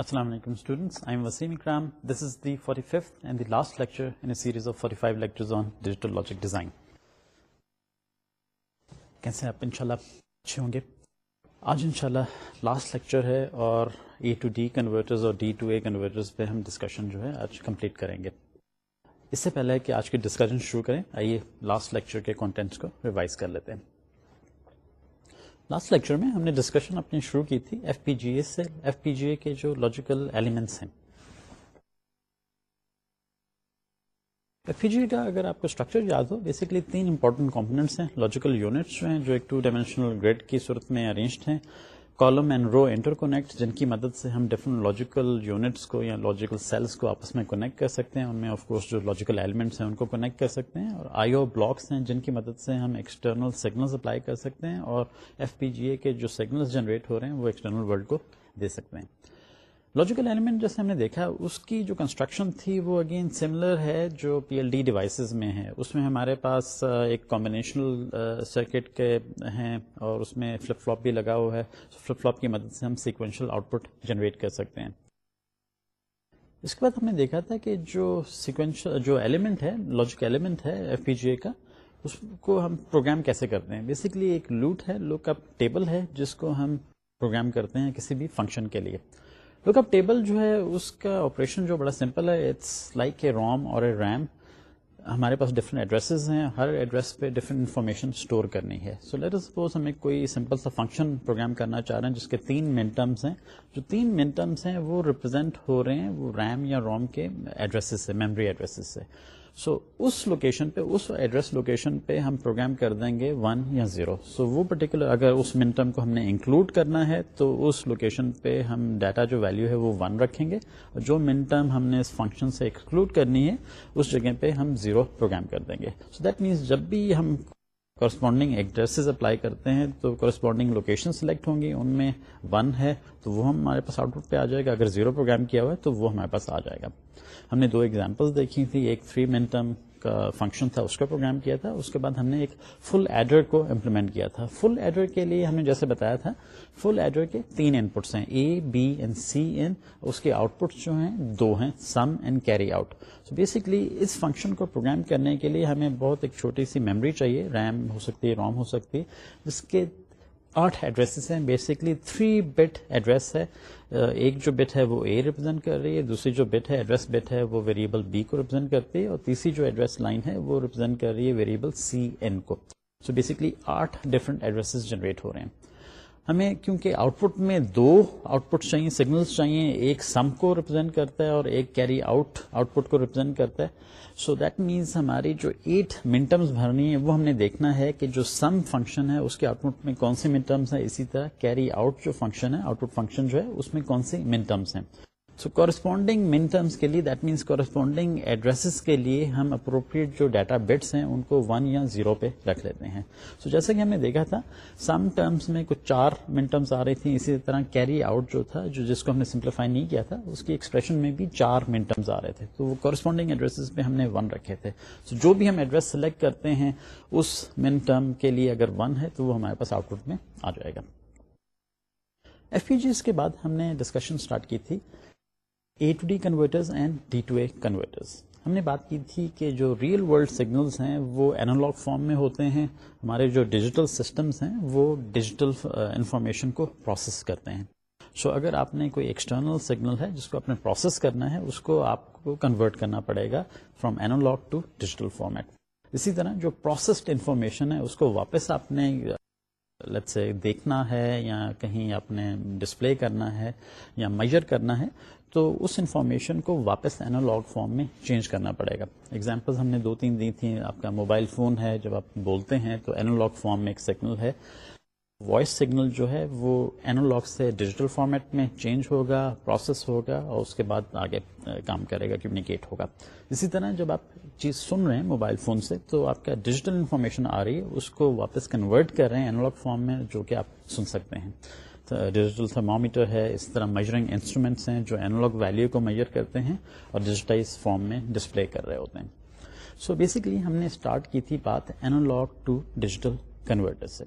السلام علیکم students I am Waseem Ikram this is the forty fifth and the last lecture in series of forty five lecture on digital logic design کیسے آپ ان شاء اللہ اچھے ہوں گے؟ آج ان شاء اللہ لاسٹ لیکچر ہے اور اے ٹو ڈی کنورٹرز اور ڈی ٹو اے کنورٹرز پہ ہم ڈسکشن جو ہے آج کمپلیٹ کریں گے. اس سے پہلے کہ آج کی ڈسکشن شروع کریں، آئیے لاسٹ لیکچر کے کانٹینٹس کو ریوائز کر لیتے ہیں. لاسٹ لیکچر میں ہم نے ڈسکشن اپنی شروع کی تھی ایف پی جی اے سے ایف پی جی اے کے جو لاجیکل ایلیمنٹس ہیں۔ ایف پی جی اے کا اگر آپ کو اسٹرکچر یاد ہو بیسکلی تین امپورٹنٹ کمپونیٹس ہیں لاجیکل یونٹس جو ہیں، جو ایک ٹو ڈائمینشنل گریڈ کی صورت میں ارینجڈ ہیں۔ Column and row interconnect جن کی مدد سے ہم ڈفرنٹ لاجیکل یونٹس کو یا لاجیکل سیلس کو آپس میں کنیکٹ کر سکتے ہیں ان میں آف کورس جو لاجیکل ایلیمنٹس ہیں ان کو کنیکٹ کر سکتے ہیں اور آئی او بلاکس ہیں جن کی مدد سے ہم ایکسٹرنل سگنلز اپلائی کر سکتے ہیں اور ایف پی جی اے کے جو سگنلز جنریٹ ہو رہے ہیں وہ ایکسٹرنل ورلڈ کو دے سکتے ہیں لاجیکل ایلیمنٹ جیسے ہم نے دیکھا، اس کی جو کنسٹرکشن تھی، وہ اگین سملر ہے جو پی ایل ڈی ڈیوائسز میں ہے۔ اس میں ہمارے پاس ایک کمبینیشنل سرکٹ کے ہیں اور اس میں فلپ فلاپ بھی لگا ہوا ہے۔ فلپ فلاپ کی مدد سے ہم سیکوینشل آؤٹ پٹ جنریٹ کر سکتے ہیں۔ اس کے بعد ہم نے دیکھا تھا کہ جو سیکوینشل جو ایلیمنٹ ہے لاجک ایلیمنٹ ہے ایف پی جی اے کا، اس کو ہم پروگرام کیسے کرتے ہیں؟ بیسکلی ایک لوٹ ہے لوک اپ ٹیبل ہے، جس کو ہم پروگرام کرتے ہیں کسی بھی فنکشن کے لیے۔ لک اپ ٹیبل جو ہے، اس کا آپریشن جو بڑا سمپل ہے اٹس لائک اے روم اور اے ریم ہمارے پاس ڈفرنٹ ایڈریسز ہیں، ہر ایڈریس پہ ڈفرنٹ انفارمیشن اسٹور کرنی ہے. سو لیٹ سپوز ہمیں کوئی سمپل سا فنکشن پروگرام کرنا چاہ رہے ہیں جس کے تین منٹمس ہیں. جو تین منٹمس ہیں وہ ریپرزینٹ ہو رہے ہیں وہ ریم یا روم کے ایڈریسز سے میموری ایڈریسز سے. سو so, اس لوکیشن پہ اس ایڈریس لوکیشن پہ ہم پروگرام کر دیں گے ون یا زیرو سو so, وہ پرٹیکولر اگر اس منٹم کو ہم نے انکلوڈ کرنا ہے تو اس لوکیشن پہ ہم ڈیٹا جو ویلو ہے وہ ون رکھیں گے۔ اور جو منٹم ہم نے اس فنکشن سے ایکسکلوڈ کرنی ہے اس جگہ پہ ہم زیرو پروگرام کر دیں گے۔ سو دیٹ مینس جب بھی ہم کورسپونڈنگ ایڈریسز اپلائی کرتے ہیں تو کورسپونڈنگ لوکیشن سلیکٹ ہوں گی ان میں ون ہے تو وہ ہمارے پاس آؤٹ پٹ پہ آ جائے گا۔ اگر زیرو پروگرام کیا ہوا ہے تو وہ ہمارے پاس آ جائے گا۔ ہم نے دو ایگزامپل دیکھی تھی ایک تھری منٹم کا فنکشن تھا، اس کا پروگرام کیا تھا، اس کے بعد ہم نے ایک فل ایڈر کو امپلیمنٹ کیا تھا۔ فل ایڈر کے لیے ہم نے جیسے بتایا تھا فل ایڈر کے تین ان پٹس ہیں اے بی اینڈ سی ان، اس کے آؤٹ پٹس جو ہیں، دو ہیں sum and carry out so basically us function کو پروگرام کرنے کے لیے ہمیں بہت ایک چھوٹی سی میموری چاہیے ریم ہو سکتی ہے روم ہو سکتی ہے جس کے آٹھ ایڈریسز ہیں۔ بیسکلی تھری بٹ ایڈریس ہے۔ ایک جو بٹ ہے وہ اے ریپرزینٹ کر رہی ہے، دوسری جو بٹ ہے ایڈریس بٹ ہے وہ ویریبل بی کو ریپرزینٹ کرتی ہے اور تیسری جو ایڈریس لائن ہے وہ ریپرزینٹ کر رہی ہے ویریبل سی این کو۔ سو بیسکلی آٹھ ڈفرنٹ ایڈریسز جنریٹ ہو رہے ہیں۔ ہمیں کیونکہ آؤٹ پٹ میں دو آؤٹ پٹ چاہیے سگنل چاہیے، ایک سم کو ریپرزینٹ کرتا ہے اور ایک کیری آؤٹ آؤٹ پٹ کو ریپرزینٹ کرتا ہے۔ سو دیٹ مینس ہماری جو ایٹ منٹمس بھرنی ہے وہ ہم نے دیکھنا ہے کہ جو سم فنکشن ہے، اس کے آؤٹ پٹ میں کون سی منٹمس ہیں۔ اسی طرح کیری آؤٹ جو فنکشن ہے آؤٹ پٹ فنکشن جو ہے، اس میں کون سی منٹمس ہیں۔ سو کورسپونڈنگ من ٹرمس کے لیے دیٹ مینس کورسپونڈنگ ایڈریسز کے لیے ہم اپروپریٹ جو ڈیٹا بٹس ہیں ان کو ون یا زیرو پہ رکھ لیتے ہیں سو so جیسا کہ ہم نے دیکھا تھا سم ٹرمس میں کچھ چار من ٹرمس آ رہی تھی اسی طرح کیری آؤٹ جو تھا جو جس کو ہم نے سمپلیفائی نہیں کیا تھا اس کی ایکسپریشن میں بھی چار من ٹرمس آ رہے تھے تو وہ کورسپونڈنگ ایڈریسز پہ ہم نے ون رکھے تھے سو so جو بھی ہم ایڈریس سلیکٹ کرتے ہیں اس من ٹرم کے لیے اگر ون ہے تو وہ ہمارے پاس آؤٹ پٹ میں آ جائے گا ایف پی جیز کے بعد ہم نے ڈسکشن اسٹارٹ کی تھی A to D converters and D to A converters ہم نے بات کی تھی کہ جو ریئل ورلڈ سگنلز ہیں وہ اینالاگ فارم میں ہوتے ہیں ہمارے جو ڈیجیٹل سسٹمز ہیں وہ ڈیجیٹل انفارمیشن uh, کو پروسیس کرتے ہیں۔ سو so, اگر آپ نے کوئی ایکسٹرنل سگنل ہے جس کو آپ نے پروسیس کرنا ہے اس کو آپ کو کنورٹ کرنا پڑے گا from analog to digital format اسی طرح جو پروسیسڈ انفارمیشن ہے اس کو واپس آپ نے uh, لت سے دیکھنا ہے یا کہیں آپ نے ڈسپلے کرنا ہے یا میجر کرنا ہے تو اس انفارمیشن کو واپس اینالاگ فارم میں چینج کرنا پڑے گا۔ ایگزامپل ہم نے دو تین دی تھیں۔ آپ کا موبائل فون ہے، جب آپ بولتے ہیں تو اینالاگ فارم میں ایک سگنل ہے۔ وائس سگنل جو ہے وہ اینالاگ سے ڈیجیٹل فارمیٹ میں چینج ہوگا، پروسیس ہوگا اور اس کے بعد آگے کام کرے گا، کمیونیکیٹ ہوگا۔ اسی طرح جب آپ چیز سن رہے ہیں موبائل فون سے تو آپ کا ڈیجیٹل انفارمیشن آ رہی ہے، اس کو واپس کنورٹ کر رہے ہیں اینالاگ فارم میں، جو کہ آپ سن سکتے ہیں۔ ڈیجیٹل تھرمامیٹر ہے، اس طرح میجرنگ انسٹرومینٹس ہیں جو اینالگ ویلو کو میجر کرتے ہیں اور ڈیجیٹائز فارم میں ڈسپلے کر رہے ہوتے ہیں۔ سو so بیسکلی ہم نے اسٹارٹ کی تھی بات اینالگ ٹو ڈیجیٹل کنورٹر سے۔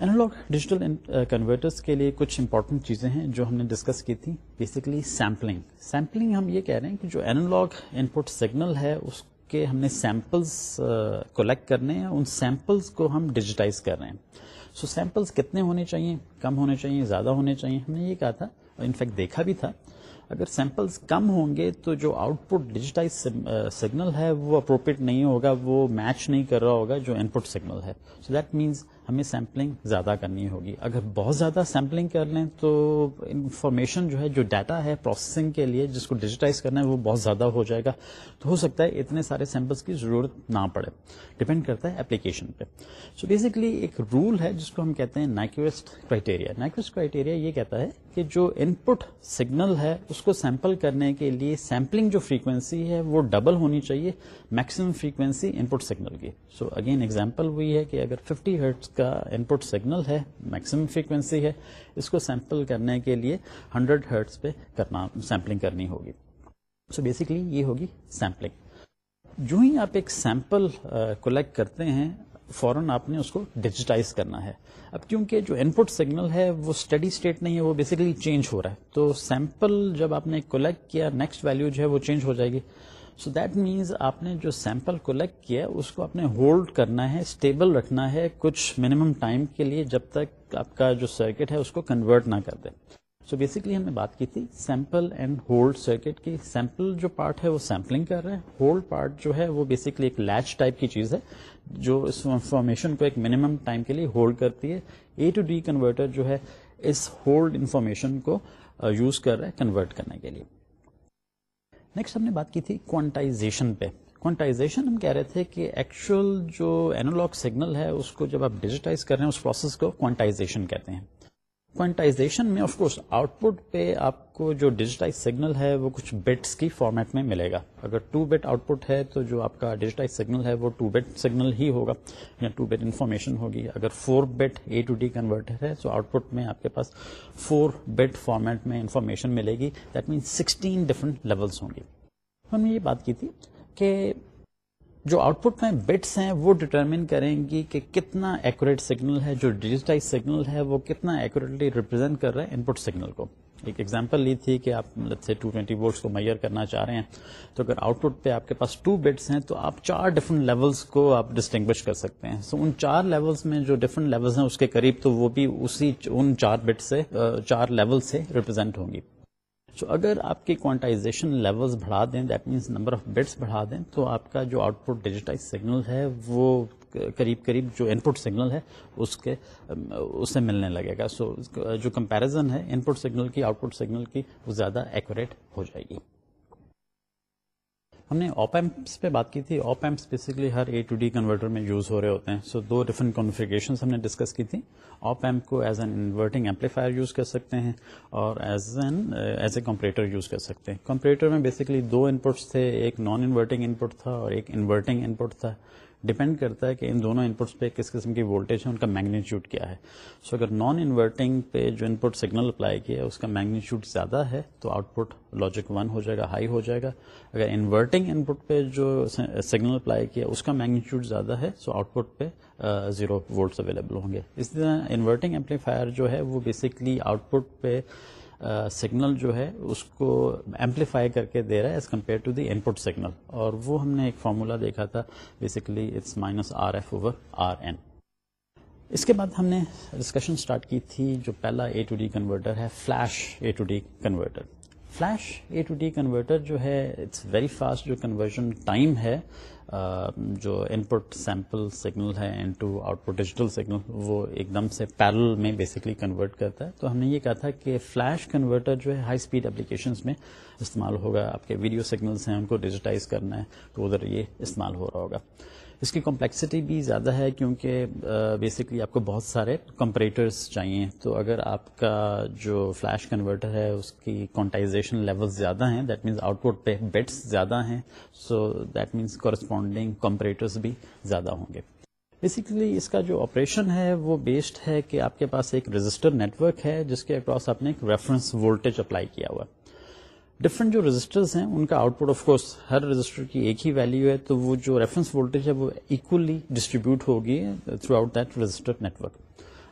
اینالگ ڈیجیٹل کنورٹرس کے لیے کچھ امپورٹنٹ چیزیں ہیں جو ہم نے ڈسکس کی تھی بیسکلی سیمپلنگ سیمپلنگ ہم یہ کہہ رہے ہیں کہ جو اینالگ ان پٹ سگنل ہے، اس کے ہم نے سیمپلس کلیکٹ کرنے ہیں ان سیمپلس کو ہم ڈیجیٹائز کر رہے ہیں۔ سو so, سیمپلس کتنے ہونے چاہیے؟ کم ہونے چاہیے زیادہ ہونے چاہیے؟ ہم نے یہ کہا تھا انفیکٹ دیکھا بھی تھا اگر سیمپلس کم ہوں گے تو جو آؤٹ پٹ ڈیجیٹائز سگنل ہے وہ اپروپریٹ نہیں ہوگا وہ میچ نہیں کر رہا ہوگا جو ان پٹ سگنل ہے۔ سو دیٹ مینس ہمیں سیمپلنگ زیادہ کرنی ہوگی۔ اگر بہت زیادہ سیمپلنگ کر لیں تو انفارمیشن جو ہے، جو ڈیٹا ہے پروسیسنگ کے لیے، جس کو ڈیجیٹائز کرنا ہے، وہ بہت زیادہ ہو جائے گا۔ تو ہو سکتا ہے اتنے سارے سیمپلس کی ضرورت نہ پڑے۔ ڈپینڈ کرتا ہے اپلیکیشن پہ۔ سو بیسکلی ایک رول ہے جس کو ہم کہتے ہیں نائکویسٹ کرائٹیریا نائکویسٹ کرائٹیریا یہ کہتا ہے کہ جو ان پٹ سگنل ہے، اس کو سیمپل کرنے کے لیے سیمپلنگ جو فریکوینسی ہے، وہ ڈبل ہونی چاہیے maximum frequency input signal کی۔ سو اگین ایگزامپل وہی ہے کہ اگر 50 ہرٹس کا ان پٹ سگنل ہے میکسیمم فریکوینسی ہے، اس کو سیمپل کرنے کے لیے 100 ہرٹس پہ کرنا سیمپلنگ کرنی ہوگی. سو so بیسکلی یہ ہوگی سیمپلنگ جو ہی آپ ایک سیمپل کلیکٹ uh, کرتے ہیں، فوراً آپ نے اس کو ڈیجیٹائز کرنا ہے. اب کیونکہ جو ان پٹ سگنل ہے وہ اسٹڈی اسٹیٹ نہیں ہے، وہ بیسکلی چینج ہو رہا ہے. تو سیمپل جب آپ نے کلیکٹ کیا نیکسٹ ویلو جو ہے وہ چینج ہو جائے گی. سو دیٹ مینس آپ نے جو سیمپل کلیکٹ کیا اس کو آپ نے ہولڈ کرنا ہے اسٹیبل رکھنا ہے کچھ منیمم ٹائم کے لیے جب تک آپ کا جو سرکٹ ہے، اس کو کنورٹ نہ کر دے سو بیسکلی ہم نے بات کی تھی سیمپل اینڈ ہولڈ سرکٹ کی۔ سیمپل جو پارٹ ہے، وہ سیمپلنگ کر رہے ہیں۔ ہولڈ پارٹ جو ہے، وہ بیسکلی ایک لیچ ٹائپ کی چیز ہے، جو اس انفارمیشن کو ایک منیمم ٹائم کے لیے ہولڈ کرتی ہے۔ اے ٹو ڈی کنورٹر جو ہے، اس ہولڈ انفارمیشن کو uh, یوز کر رہا ہے کنورٹ کرنے کے لیے۔ نیکسٹ ہم نے بات کی تھی کوانٹائزیشن پہ۔ کوانٹائزیشن ہم کہہ رہے تھے کہ ایکچوئل جو اینالگ سگنل ہے، اس کو جب آپ ڈیجیٹائز کر رہے ہیں، اس پروسیس کو کوانٹائزیشن کہتے ہیں۔ کوانٹائزیشن میں آف کورس آؤٹ پٹ پہ آپ کو جو ڈیجیٹائز سگنل ہے وہ کچھ بٹس کی فارمیٹ میں ملے گا۔ اگر ٹو بٹ آؤٹ پٹ ہے تو جو آپ کا ڈیجیٹائز سگنل ہے وہ ٹو بٹ سگنل ہی ہوگا، یا ٹو بٹ انفارمیشن ہوگی۔ اگر four bit A to D converter ہے تو آؤٹ پٹ میں آپ کے پاس فور بٹ فارمیٹ میں انفارمیشن ملے گی۔ That means sixteen different levels ہوں گی۔ ہم نے یہ بات کی تھی کہ جو آؤٹ پٹ میں بٹس ہیں وہ ڈٹرمن کریں گی کہ کتنا ایکوریٹ سگنل ہے جو ڈیجیٹائز سگنل ہے وہ کتنا ایکوریٹلی ریپرزینٹ کر رہا ہے ان پٹ سگنل کو۔ ایک ایگزامپل لی تھی کہ آپ سے ٹو ٹوینٹی ووٹس کو میئر کرنا چاہ رہے ہیں تو اگر آؤٹ پٹ پہ آپ کے پاس ٹو بٹس ہیں تو آپ چار ڈفرنٹ لیولس کو آپ ڈسٹنگوش کر سکتے ہیں۔ سو so, ان چار لیولس میں جو ڈفرنٹ لیولس ہیں اس کے قریب تو وہ بھی اسی ان چار بٹ سے چار لیول سے ریپرزینٹ ہوں گی۔ سو اگر آپ کے کوانٹائزیشن لیولز بڑھا دیں that means number of bits بڑھا دیں، تو آپ کا جو آؤٹ پٹ ڈیجیٹائز سگنل ہے، وہ قریب قریب جو ان پٹ سگنل ہے، اس کے، اس سے ملنے لگے گا. سو جو کمپیرزن ہے ان پٹ سگنل کی آؤٹ پٹ سگنل کی، وہ زیادہ ایکوریٹ ہو جائے گی. ہم نے آپ ایمپس پہ بات کی تھی۔ آپ ایمپس بیسکلی ہر اے ٹو ڈی کنورٹر میں یوز ہو رہے ہوتے ہیں۔ سو so, دو ڈفرنٹ کنفیگریشن ہم نے ڈسکس کی تھی۔ آپ ایمپ کو as an inverting amplifier use کر سکتے ہیں اور as an as a comparator use کر سکتے ہیں۔ کمپریٹر میں بیسکلی دو انپٹس تھے۔ ایک نان انورٹنگ انپٹ تھا اور ایک انورٹنگ انپٹ تھا۔ ڈپینڈ کرتا ہے کہ ان دونوں انپٹس پہ کس قسم کی وولٹیج ہے ان کا میگنیچیوڈ کیا ہے۔ سو so, اگر نان انورٹنگ پہ جو انپٹ سگنل اپلائی کیا ہے اس کا میگنیچیوڈ زیادہ ہے تو آؤٹ پٹ لاجک ون ہو جائے گا ہائی ہو جائے گا۔ اگر انورٹنگ انپٹ پہ جو سگنل اپلائی کیا اس کا میگنیچیوڈ زیادہ ہے سو آؤٹ پٹ پہ زیرو وولٹس اویلیبل ہوں گے۔ اس طرح انورٹنگ ایمپلیفائر جو ہے وہ بیسکلی آؤٹ پٹ پہ سگنل جو ہے، اس کو ایمپلیفائی کر کے دے رہا ہے as compare to the input signal اور وہ ہم نے ایک فارمولا دیکھا تھا basically it's minus R F over R N اس کے بعد ہم نے ڈسکشن اسٹارٹ کی تھی، جو پہلا اے ٹو ڈی کنورٹر ہے flash A to D converter flash A to D converter جو ہے اٹس ویری فاسٹ جو کنورژن ٹائم ہے جو ان پٹ سیمپل سگنل ہے into output digital signal وہ ایک دم سے پیرل میں بیسکلی کنورٹ کرتا ہے۔ تو ہم نے یہ کہا تھا کہ فلیش کنورٹر جو ہے ہائی اسپیڈ اپلیکیشنس میں استعمال ہوگا۔ آپ کے ویڈیو سگنلس ہیں ان کو ڈیجیٹائز کرنا ہے تو ادھر یہ استعمال ہو رہا ہوگا۔ اس کی کمپلیکسٹی بھی زیادہ ہے کیونکہ بیسکلی آپ کو بہت سارے کمپریٹرس چاہیے۔ تو اگر آپ کا جو فلیش کنورٹر ہے، اس کی کونٹائزیشن لیول زیادہ ہیں دیٹ مینس آؤٹ پٹ پہ بٹس زیادہ ہیں so that means corresponding comparators بھی زیادہ ہوں گے۔ بیسکلی اس کا جو آپریشن ہے، وہ بیسڈ ہے کہ آپ کے پاس ایک رجسٹر نیٹورک ہے، جس کے اکراس آپ نے ایک ریفرنس وولٹیج اپلائی کیا ہوا۔ ہے ڈفرنٹ جو رجسٹرز ہیں، ان کا آؤٹ پٹ آف کورس ہر رجسٹر کی ایک ہی ویلو ہے، تو وہ جو ریفرنس وولٹیج ہے، وہ اکولی ڈسٹریبیوٹ ہوگی throughout that register network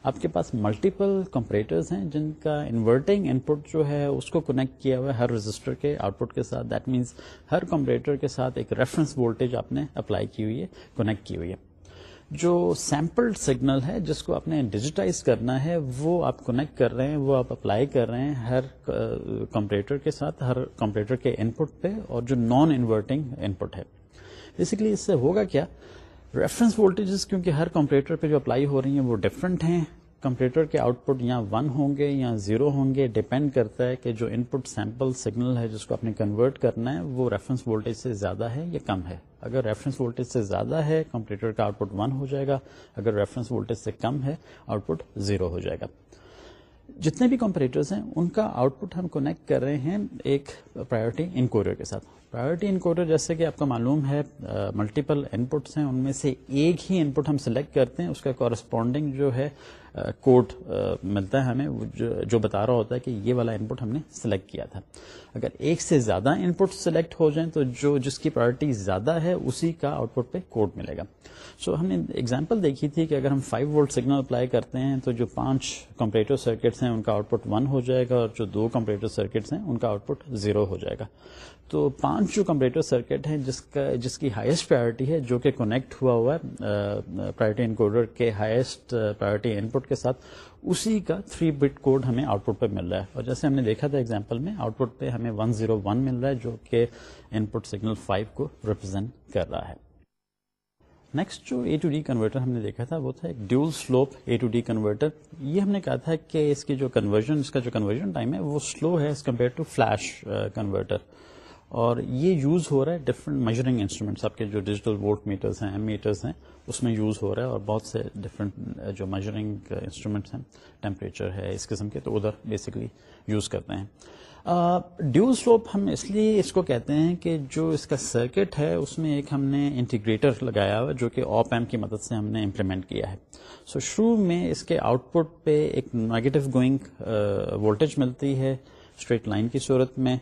آپ کے پاس ملٹیپل کمپریٹرز ہیں، جن کا انورٹنگ ان پٹ جو ہے، اس کو کنیکٹ کیا ہوا ہے ہر رجسٹر کے آؤٹ پٹ کے ساتھ. دیٹ مینس ہر کمپریٹر کے ساتھ ایک ریفرنس وولٹیج آپ نے اپلائی کی ہوئی ہے کنیکٹ کی ہوئی ہے۔ جو سیمپل سگنل ہے، جس کو آپ نے ڈیجیٹائز کرنا ہے، وہ آپ کنیکٹ کر رہے ہیں، وہ آپ اپلائی کر رہے ہیں ہر کمپریٹر کے ساتھ، ہر کمپریٹر کے ان پٹ پہ اور جو نان انورٹنگ ان پٹ ہے۔ بیسکلی اس سے ہوگا کیا؟ ریفرنس وولٹیجز کیونکہ ہر کمپریٹر پہ جو اپلائی ہو رہی ہیں وہ ڈفرنٹ ہیں۔ کمپیوٹر کے آؤٹ پٹ یا ون ہوں گے یا زیرو ہوں گے ڈپینڈ کرتا ہے کہ جو ان پٹ سیمپل سگنل ہے جس کو آپ نے کنورٹ کرنا ہے، وہ ریفرنس وولٹیج سے زیادہ ہے یا کم ہے؟ اگر ریفرنس وولٹیج سے زیادہ ہے، کمپیوٹر کا آؤٹ پٹ ون ہو جائے گا، اگر ریفرنس وولٹیج سے کم ہے آؤٹ پٹ زیرو ہو جائے گا۔ جتنے بھی کمپریٹرز ہیں، ان کا آؤٹ پٹ ہم کونیکٹ کر رہے ہیں ایک پرائرٹی انکوریئر کے ساتھ۔ پرائرٹی انکوڈر جیسے کہ آپ کو معلوم ہے ملٹیپل ان پٹس ہیں ان میں سے ایک ہی ان پٹ ہم سلیکٹ کرتے ہیں اس کا کورسپونڈنگ جو ہے کوڈ ملتا ہے ہمیں جو بتا رہا ہوتا ہے کہ یہ والا ان پٹ ہم نے سلیکٹ کیا تھا۔ اگر ایک سے زیادہ ان پٹ سلیکٹ ہو جائیں تو جو جس کی پرائرٹی زیادہ ہے اسی کا آؤٹ پٹ پہ کوڈ ملے گا۔ سو so, ہم نے ایگزامپل دیکھی تھی کہ اگر ہم 5 وولٹ سگنل اپلائی کرتے ہیں تو جو پانچ کمپریٹر سرکٹس ہیں ان کا آؤٹ پٹ ون ہو جائے گا اور جو دو کمپریٹر سرکٹس ہیں ان کا آؤٹ پٹ زیرو ہو جائے گا۔ تو پانچ جو کمپریٹر سرکٹ ہیں، جس کا جس کی ہائیسٹ پرائرٹی ہے، جو کہ کونیکٹ ہوا ہوا ہے پرائرٹی انکوڈر کے ہائیسٹ پرائرٹی ان پٹ کے ساتھ، اسی کا تھری بٹ کوڈ ہمیں آؤٹ پٹ پہ مل رہا ہے۔ اور جیسے ہم نے دیکھا تھا ایگزامپل میں آؤٹ پٹ پہ ہمیں ون زیرو ون مل رہا ہے، جو کہ ان پٹ سگنل فائیو کو ریپرزینٹ کر رہا ہے۔ نیکسٹ جو اے ٹو ڈی کنورٹر ہم نے دیکھا تھا، وہ تھا ایک dual slope A to D converter یہ ہم نے کہا تھا کہ اس کی جو کنورژن اس کا جو کنورژن ٹائم ہے، وہ سلو ہے as compare to flash converter اور یہ یوز ہو رہا ہے ڈفرنٹ میجرنگ انسٹرومینٹس آپ کے جو ڈیجیٹل ووٹ میٹرس ہیں ایم میٹرس ہیں اس میں یوز ہو رہا ہے اور بہت سے ڈفرنٹ جو میجرنگ انسٹرومینٹس ہیں ٹیمپریچر ہے اس قسم کے تو ادھر بیسکلی یوز کرتے ہیں۔ ڈیو سلوپ ہم اس لیے اس کو کہتے ہیں کہ جو اس کا سرکٹ ہے اس میں ایک ہم نے انٹیگریٹر لگایا ہوا جو کہ آپ ایم کی مدد سے ہم نے امپلیمنٹ کیا ہے۔ سو so, شروع میں اس کے آؤٹ پٹ پہ ایک نیگیٹو گوئنگ وولٹیج ملتی ہے اسٹریٹ لائن کی صورت میں۔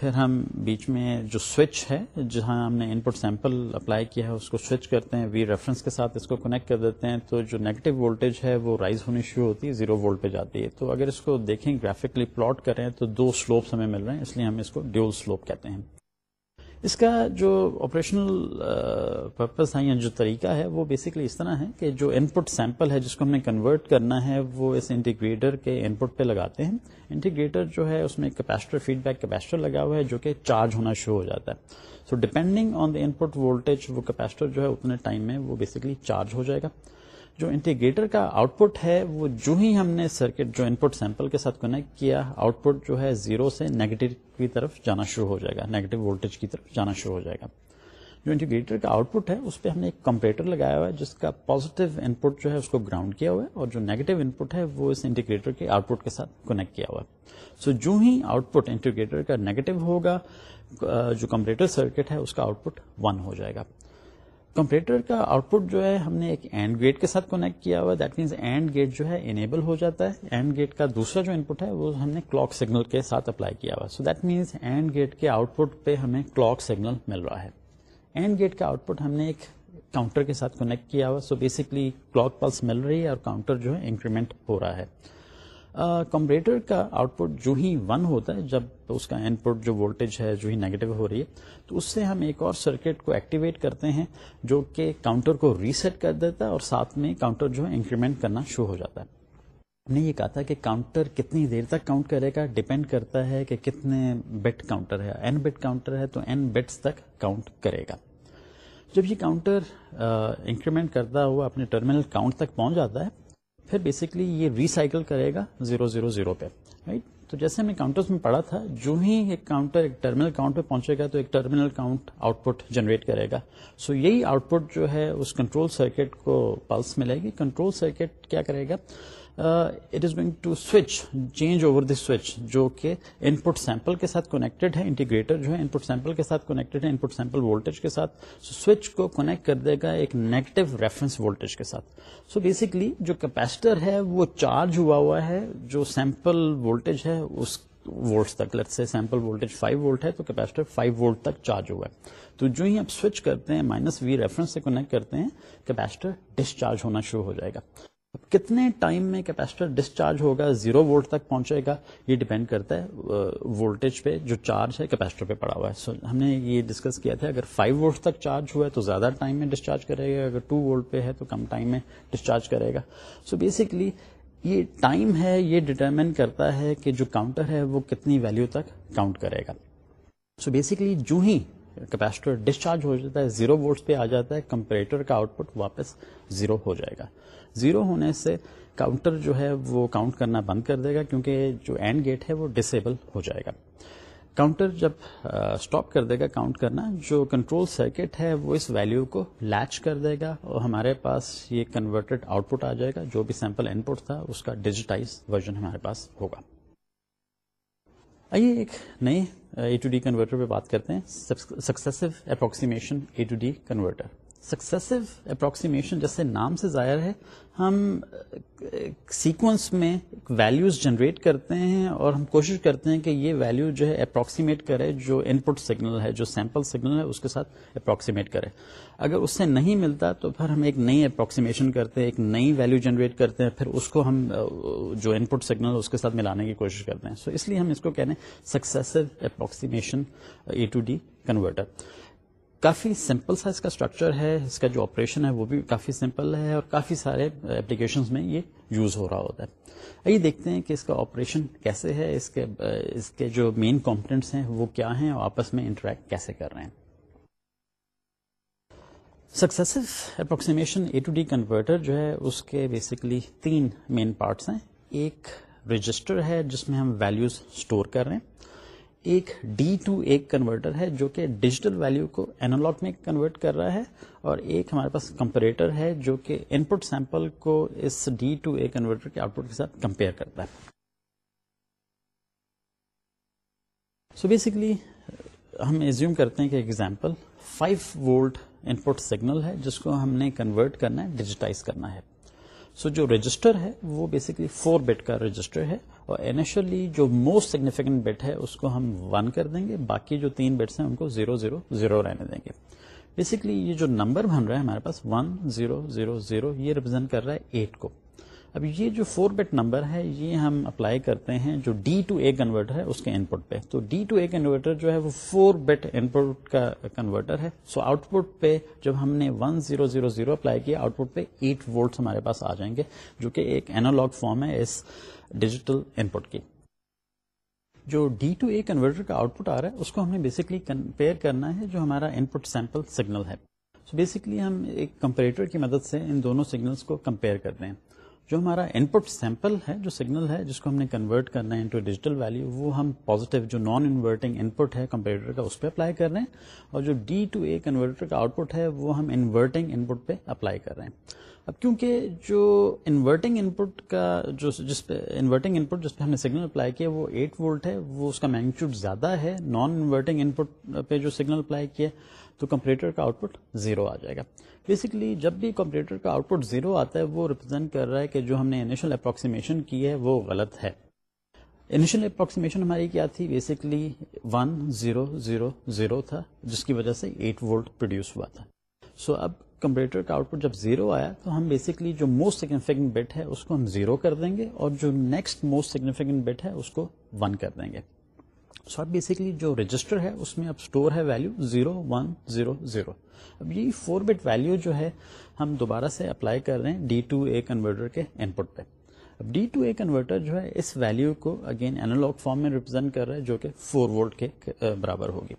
پھر ہم بیچ میں جو سوئچ ہے، جہاں ہم نے ان پٹ سیمپل اپلائی کیا ہے، اس کو سوئچ کرتے ہیں وی ریفرنس کے ساتھ اس کو کنیکٹ کر دیتے ہیں، تو جو نیگیٹو وولٹیج ہے، وہ رائز ہونی شروع ہوتی ہے زیرو وولٹ پہ جاتی ہے۔ تو اگر اس کو دیکھیں گرافکلی پلاٹ کریں، تو دو سلوپس ہمیں مل رہے ہیں، اس لیے ہم اس کو ڈیول سلوپ کہتے ہیں۔ اس کا جو آپریشنل پرپز ہے یا جو طریقہ ہے، وہ بیسکلی اس طرح ہے کہ جو ان پٹ سیمپل ہے جس کو ہم نے کنورٹ کرنا ہے، وہ اس انٹیگریٹر کے ان پٹ پہ لگاتے ہیں۔ انٹیگریٹر جو ہے، اس میں کیپیسٹر فیڈ بیک کیپیسٹر لگا ہوا ہے جو کہ چارج ہونا شروع ہو جاتا ہے۔ So depending on the input voltage وہ کیپیسٹر جو ہے، اتنے ٹائم میں وہ بیسکلی چارج ہو جائے گا۔ جو انٹیگریٹر کا آؤٹ پٹ ہے، وہ جو ہی ہم نے سرکٹ جو ان پٹ سیمپل کے ساتھ کنیکٹ کیا آؤٹ پٹ جو ہے زیرو سے نیگیٹو کی طرف جانا شروع ہو جائے گا نیگیٹو وولٹیج کی طرف جانا شروع ہو جائے گا۔ جو انٹیگریٹر کا آؤٹ پٹ ہے، اس پہ ہم نے ایک کمپریٹر لگایا ہوا ہے، جس کا پازیٹو ان پٹ جو ہے، اس کو گراؤنڈ کیا ہوا ہے، اور جو نیگیٹو ان پٹ ہے، وہ اس انٹیگریٹر کے آؤٹ پٹ کے ساتھ کنیکٹ کیا ہوا ہے۔ سو جو ہی آؤٹ پٹ انٹیگریٹر کا نیگیٹو ہوگا، جو کمپریٹر سرکٹ ہے، اس کا آؤٹ پٹ ون ہو جائے گا۔ کمپریٹر کا آؤٹ پٹ جو ہے، ہم نے ایک اینڈ گیٹ کے ساتھ کنیکٹ کیا ہوا۔ دیٹ مینس اینڈ گیٹ جو ہے انیبل ہو جاتا ہے۔ اینڈ گیٹ کا دوسرا جو ان پٹ ہے، وہ ہم نے کلاک سگنل کے ساتھ اپلائی کیا ہوا۔ So that means and gate کے آؤٹ پٹ پہ ہمیں کلاک سگنل مل رہا ہے۔ اینڈ گیٹ کا آؤٹ پٹ ہم نے ایک کاؤنٹر کے ساتھ کنیکٹ کیا ہوا۔ سو بیسکلی کلاک پلس مل رہی ہے اور کاؤنٹر جو ہے انکریمنٹ ہو رہا ہے۔ کمپریٹر کا آؤٹ پٹ جو ہی ون ہوتا ہے، جب اس کا ان پٹ جو وولٹیج ہے، جو ہی نیگیٹو ہو رہی ہے، تو اس سے ہم ایک اور سرکٹ کو ایکٹیویٹ کرتے ہیں، جو کہ کاؤنٹر کو ریسیٹ کر دیتا ہے اور ساتھ میں کاؤنٹر جو ہے انکریمنٹ کرنا شروع ہو جاتا ہے۔ ہم نے یہ کہا تھا کہ کاؤنٹر کتنی دیر تک کاؤنٹ کرے گا؟ ڈپینڈ کرتا ہے کہ کتنے بٹ کاؤنٹر ہے۔ این بٹ کاؤنٹر ہے تو این بٹس تک کاؤنٹ کرے گا۔ جب یہ کاؤنٹر انکریمنٹ کرتا ہوا اپنے ٹرمینل کاؤنٹ تک پہنچ جاتا ہے پھر بیسکلی یہ ریسائکل کرے گا زیرو زیرو زیرو پہ رائٹ تو جیسے ہمیں کاؤنٹرس میں پڑھا تھا، جو ہی ایک کاؤنٹر ایک ٹرمینل کاؤنٹ پہ پہنچے گا تو ایک terminal count output generate کرے گا. سو so یہی آؤٹ پٹ جو ہے اس کنٹرول سرکٹ کو پلس ملے گی. کنٹرول سرکٹ کیا کرے گا؟ It is going to switch change over the switch جو کہ ان پٹ سیمپل کے ساتھ کنیکٹڈ ہے انٹیگریٹر جو ہے ان پٹ سیمپل کے ساتھ کنیکٹڈ ہے ان پٹ سیمپل وولٹیج کے ساتھ۔ سوئچ کو کنیکٹ کر دے گا ایک نیگیٹو ریفرنس وولٹیج کے ساتھ۔ سو بیسکلی جو کیپیسٹر ہے، وہ چارج ہوا ہوا ہے، جو سیمپل وولٹیج ہے، اس وولٹ تک لٹ سے سیمپل وولٹیج 5 وولٹ ہے، تو کیپیسٹر 5 وولٹ تک چارج ہوا ہے۔ تو جو ہی آپ سوئچ کرتے ہیں مائنس وی ریفرنس سے کنیکٹ کرتے ہیں کیپیسٹر ڈسچارج ہونا شروع ہو جائے گا۔ اب کتنے ٹائم میں کیپیسٹر ڈسچارج ہوگا؟ زیرو وولٹ تک پہنچے گا؟ یہ ڈیپینڈ کرتا ہے وولٹیج پہ جو چارج ہے کیپیسٹر پہ پڑا ہوا ہے۔ سو ہم نے یہ ڈسکس کیا تھا، اگر فائیو وولٹ تک چارج ہوا ہے تو زیادہ ٹائم میں ڈسچارج کرے گا، اگر ٹو وولٹ پہ ہے تو کم ٹائم میں ڈسچارج کرے گا۔ سو بیسکلی یہ ٹائم ہے، یہ ڈٹرمن کرتا ہے کہ جو کاؤنٹر ہے وہ کتنی ویلو تک کاؤنٹ کرے گا۔ سو بیسکلی جو ہی کیپیسٹر ڈسچارج ہو جاتا ہے، زیرو وولٹ پہ آ جاتا ہے، کمپریٹر کا آؤٹ پٹ واپس زیرو ہو جائے گا۔ زیرو ہونے سے کاؤنٹر جو ہے وہ کاؤنٹ کرنا بند کر دے گا کیونکہ جو اینڈ گیٹ ہے وہ ڈسیبل ہو جائے گا۔ کاؤنٹر جب اسٹاپ کر دے گا کاؤنٹ کرنا، جو کنٹرول سرکٹ ہے وہ اس ویلو کو لیچ کر دے گا اور ہمارے پاس یہ کنورٹڈ آؤٹ پٹ آ جائے گا، جو بھی سیمپل ان پٹ تھا اس کا ڈیجیٹائز ورژن ہمارے پاس ہوگا۔ آئیے ایک نئے اے ٹو ڈی کنورٹر پہ بات کرتے ہیں successive approximation A to D converter successive approximation جیسے نام سے ظاہر ہے، ہم سیکوینس میں ویلوز جنریٹ کرتے ہیں اور ہم کوشش کرتے ہیں کہ یہ ویلو جو ہے اپروکسیمیٹ کرے، جو ان پٹ سگنل ہے، جو سیمپل سگنل ہے، اس کے ساتھ اپروکسیمیٹ کرے۔ اگر اس سے نہیں ملتا تو پھر ہم ایک نئی اپروکسیمیشن کرتے ہیں، ایک نئی ویلو جنریٹ کرتے ہیں، پھر اس کو ہم، جو ان پٹ سگنل اس کے ساتھ ملانے کی کوشش کرتے ہیں۔ سو so اس لیے ہم اس کو کہتے ہیں successive approximation A to D converter coffee simple سا اس کا اسٹرکچر ہے، اس کا جو آپریشن ہے، وہ بھی کافی سمپل ہے اور کافی سارے اپلیکیشن میں یہ یوز ہو رہا ہوتا ہے۔ آئیے دیکھتے ہیں کہ اس کا آپریشن کیسے ہے، اس کے اس کے جو مین کمپوننٹس ہیں، وہ کیا ہیں اور آپس میں انٹریکٹ کیسے کر رہے ہیں۔ Successive approximation A to D converter جو ہے، اس کے بیسکلی تین مین پارٹس ہیں۔ ایک رجسٹر ہے جس میں ہم ویلوز اسٹور کر رہے ہیں۔ ایک ڈی ٹو ایک کنورٹر ہے جو کہ ڈیجیٹل ویلو کو اینالگ میں کنورٹ کر رہا ہے اور ایک ہمارے پاس کمپریٹر ہے جو کہ ان پٹ سیمپل کو اس ڈی ٹو اے کنورٹر کے آؤٹ پٹ کے ساتھ کمپیئر کرتا ہے۔ سو بیسکلی ہم ایزیوم کرتے ہیں کہ example 5 volt input signal ہے جس کو ہم نے کنورٹ کرنا ہے ڈیجیٹائز کرنا ہے۔ سو so جو رجسٹر ہے وہ بیسکلی فور بٹ کا رجسٹر ہے اور انیشلی جو موسٹ سگنیفیکینٹ بٹ ہے، اس کو ہم ون کر دیں گے، باقی جو تین بٹس ہیں ان کو زیرو زیرو زیرو رہنے دیں گے۔ بیسکلی یہ جو نمبر بن رہا ہے ہمارے پاس ون زیرو زیرو زیرو یہ ریپرزینٹ کر رہا ہے ایٹ کو۔ اب یہ جو فور بٹ نمبر ہے، یہ ہم اپلائی کرتے ہیں جو ڈی ٹو اے کنورٹر ہے اس کے ان پٹ پہ۔ تو ڈی ٹو اے کنورٹر جو ہے وہ فور بٹ ان پٹ کا کنورٹر ہے۔ سو آؤٹ پٹ پہ جب ہم نے one zero zero zero apply کیا آؤٹ پٹ پہ ایٹ وولٹس ہمارے پاس آ جائیں گے، جو کہ ایک اینالگ فارم ہے اس ڈیجیٹل ان پٹ کی۔ جو ڈی ٹو اے کنورٹر کا آؤٹ پٹ آ رہا ہے، اس کو ہم نے بیسکلی کمپیئر کرنا ہے جو ہمارا ان پٹ سیمپل سگنل ہے۔ سو بیسکلی ہم ایک کمپریٹر کی مدد سے ان دونوں سگنلس کو کمپیئر کرتے ہیں۔ جو ہمارا ان پٹ سیمپل ہے، جو سگنل ہے، جس کو ہم نے کنورٹ کرنا ہے انٹو ڈیجیٹل ویلو وہ ہم پازیٹو جو نان انورٹنگ ان پٹ ہے کمپیوٹر کا اس پہ اپلائی کر رہے ہیں اور جو ڈی ٹو اے کنورٹر کا آؤٹ پٹ ہے، وہ ہم انورٹنگ ان پٹ پہ اپلائی کر رہے ہیں۔ اب کیونکہ جو انورٹنگ ان پٹ کا جو جس پہ انورٹنگ ان پٹ جس پہ ہم نے سگنل اپلائی کیا، وہ ایٹ وولٹ ہے، وہ اس کا میگنیچیوڈ زیادہ ہے۔ نان انورٹنگ ان پٹ پہ جو سگنل اپلائی کیا، تو کمپریٹر کا آؤٹ پٹ زیرو آ جائے گا۔ بیسکلی جب بھی کمپریٹر کا آؤٹ پٹ زیرو آتا ہے، وہ ریپرزینٹ کر رہا ہے کہ جو ہم نے انیشل اپروکسیمیشن کی ہے، وہ غلط ہے۔ انیشل اپروکسیمیشن ہماری کیا تھی؟ Basically one zero zero zero تھا، جس کی وجہ سے ایٹ وولٹ پروڈیوس ہوا تھا۔ سو so اب کمپریٹر کا آؤٹ پٹ جب زیرو آیا، تو ہم بیسکلی جو موسٹ سگنیفیکینٹ بٹ ہے، اس کو ہم زیرو کر دیں گے اور جو نیکسٹ موسٹ سگنیفیکینٹ بٹ ہے، اس کو ون کر دیں گے۔ سو اب بیسکلی جو رجسٹر ہے، اس میں اب اسٹور ہے value zero one zero zero اب یہ فور بٹ ویلو جو ہے، ہم دوبارہ سے اپلائی کر رہے ہیں ڈی ٹو اے کنورٹر کے ان پٹ پہ. اب ڈی ٹو اے کنورٹر جو ہے، اس ویلو کو اگین اینالگ فارم میں ریپرزینٹ کر رہا ہے، جو کہ فور وولٹ کے برابر ہوگی.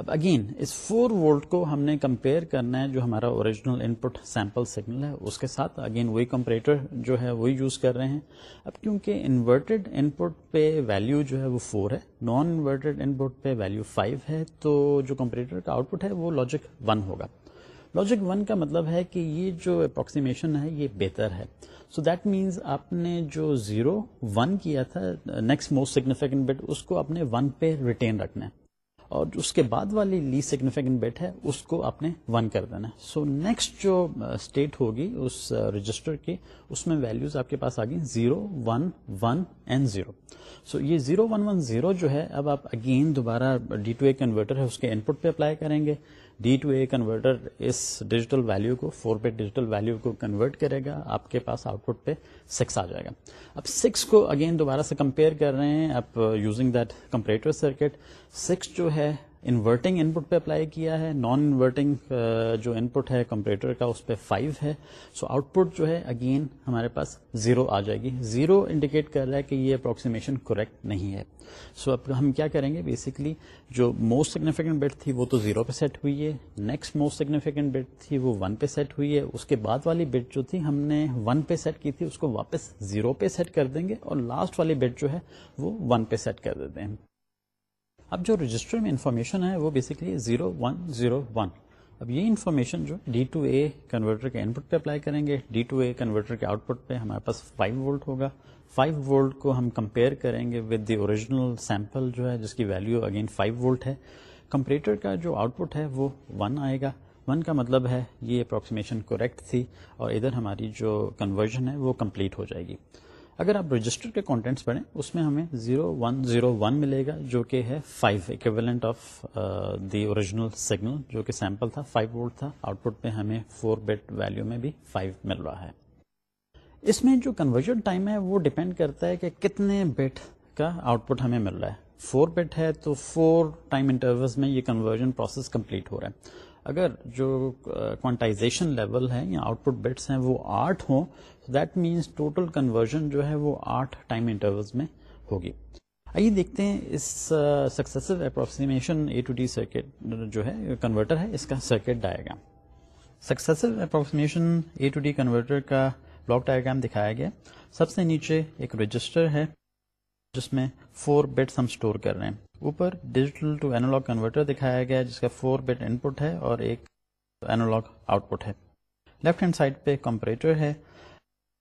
اب اگین اس فور وولٹ کو ہم نے کمپیئر کرنا ہے جو ہمارا original input sample signal ہے، اس کے ساتھ اگین وہی کمپریٹر جو ہے وہی یوز کر رہے ہیں۔ اب کیونکہ انورٹیڈ ان پٹ پہ ویلو جو ہے وہ فور ہے نان انورٹیڈ ان پٹ پہ ویلو فائیو ہے، تو جو کمپریٹر کا آؤٹ پٹ ہے وہ لاجک ون ہوگا۔ لاجک ون کا مطلب ہے کہ یہ جو اپروکسیمیشن ہے یہ بہتر ہے۔ سو دیٹ مینس آپ نے جو زیرو ون کیا تھا نیکسٹ موسٹ سگنیفیکینٹ بٹ اس کو آپ نے ون پہ ریٹین رکھنا ہے۔ اور اس کے بعد والی لی سگنیفیکینٹ بٹ ہے، اس کو آپ نے ون کر دینا سو نیکسٹ جو uh, اسٹیٹ ہوگی اس uh, رجسٹر کی، اس میں ویلوز آپ کے پاس آ گئی zero one one and zero so یہ زیرو ون ون زیرو جو ہے، اب آپ اگین دوبارہ ڈی ٹو اے کنورٹر ہے، اس کے ان پٹ پہ اپلائی کریں گے۔ ڈی ٹو اے کنورٹر اس ڈیجیٹل ویلو کو فور بٹ ڈیجیٹل ویلو کو کنورٹ کرے گا، آپ کے پاس آؤٹ پٹ پہ سکس آ جائے گا۔ اب سکس کو اگین دوبارہ سے کمپیئر کر رہے ہیں، آپ using that comparator circuit six جو ہے ہے انورٹنگ ان پٹ پہ اپلائی کیا ہے نان انورٹنگ جو ان پٹ ہے کمپریٹر کا، اس پہ فائیو ہے. سو آؤٹ پٹ جو ہے اگین ہمارے پاس زیرو آ جائے گی. زیرو انڈیکیٹ کر رہا ہے کہ یہ اپروکسیمیشن کریکٹ نہیں ہے. سو so اب ہم کیا کریں گے؟ بیسکلی جو موسٹ سگنیفیکینٹ بٹ تھی وہ تو زیرو پہ سیٹ ہوئی ہے. نیکسٹ موسٹ سگنیفیکینٹ بٹ تھی وہ ون پہ سیٹ ہوئی ہے. اس کے بعد والی بٹ جو تھی، ہم نے ون پہ سیٹ کی تھی، اس کو واپس زیرو پہ سیٹ کر دیں گے اور لاسٹ والی بٹ جو ہے وہ ون پہ سیٹ کر دیتے ہیں. اب جو رجسٹر میں انفارمیشن ہے وہ basically zero one zero one اب یہ انفارمیشن جو ڈی ٹو اے کنورٹر کے ان پٹ پہ اپلائی کریں گے. ڈی ٹو اے کنورٹر کے آؤٹ پٹ پہ ہمارے پاس 5 وولٹ ہوگا. 5 وولٹ کو ہم کمپیئر کریں گے ود دی اوریجنل سیمپل جو ہے جس کی ویلو اگین 5 وولٹ ہے. کمپریٹر کا جو آؤٹ پٹ ہے وہ 1 آئے گا. 1 کا مطلب ہے یہ اپروکسیمیشن کریکٹ تھی اور ادھر ہماری جو کنورژن ہے وہ کمپلیٹ ہو جائے گی. اگر آپ رجسٹر کے کانٹینٹس پڑھیں، اس میں ہمیں زیرو ون زیرو ون ملے گا، جو کہ ہے five equivalent of the original signal جو کہ سیمپل تھا فائیو وولٹ تھا۔ آؤٹ پٹ پہ ہمیں فور بیٹ ویلو میں بھی فائیو مل رہا ہے۔ اس میں جو کنورژن ٹائم ہے، وہ ڈپینڈ کرتا ہے کہ کتنے بیٹ کا آؤٹ پٹ ہمیں مل رہا ہے۔ فور بیٹ ہے تو فور ٹائم انٹرولس میں یہ کنورژن پروسیس کمپلیٹ ہو رہا ہے۔ اگر جو کوانٹائزیشن لیول ہے یا آؤٹ پٹ بٹس ہیں وہ آٹھ ہوں دیٹ مینس ٹوٹل کنورژن جو ہے وہ آٹھ ٹائم انٹرولس میں ہوگی۔ آئیے دیکھتے ہیں اس successive approximation A to D circuit جو ہے کنورٹر ہے، اس کا circuit diagram successive approximation A to D converter کا بلاک ڈائگرام دکھایا گیا۔ سب سے نیچے ایک رجسٹر ہے۔ جس میں فور بٹس ہم اسٹور کر رہے ہیں۔ اوپر ڈیجیٹل ٹو اینالگ کنورٹر دکھایا گیا ہے، جس کا فور بٹ ان پٹ ہے اور ایک اینالگ آؤٹ پٹ ہے۔ لیفٹ ہینڈ سائڈ پہ کمپریٹر ہے۔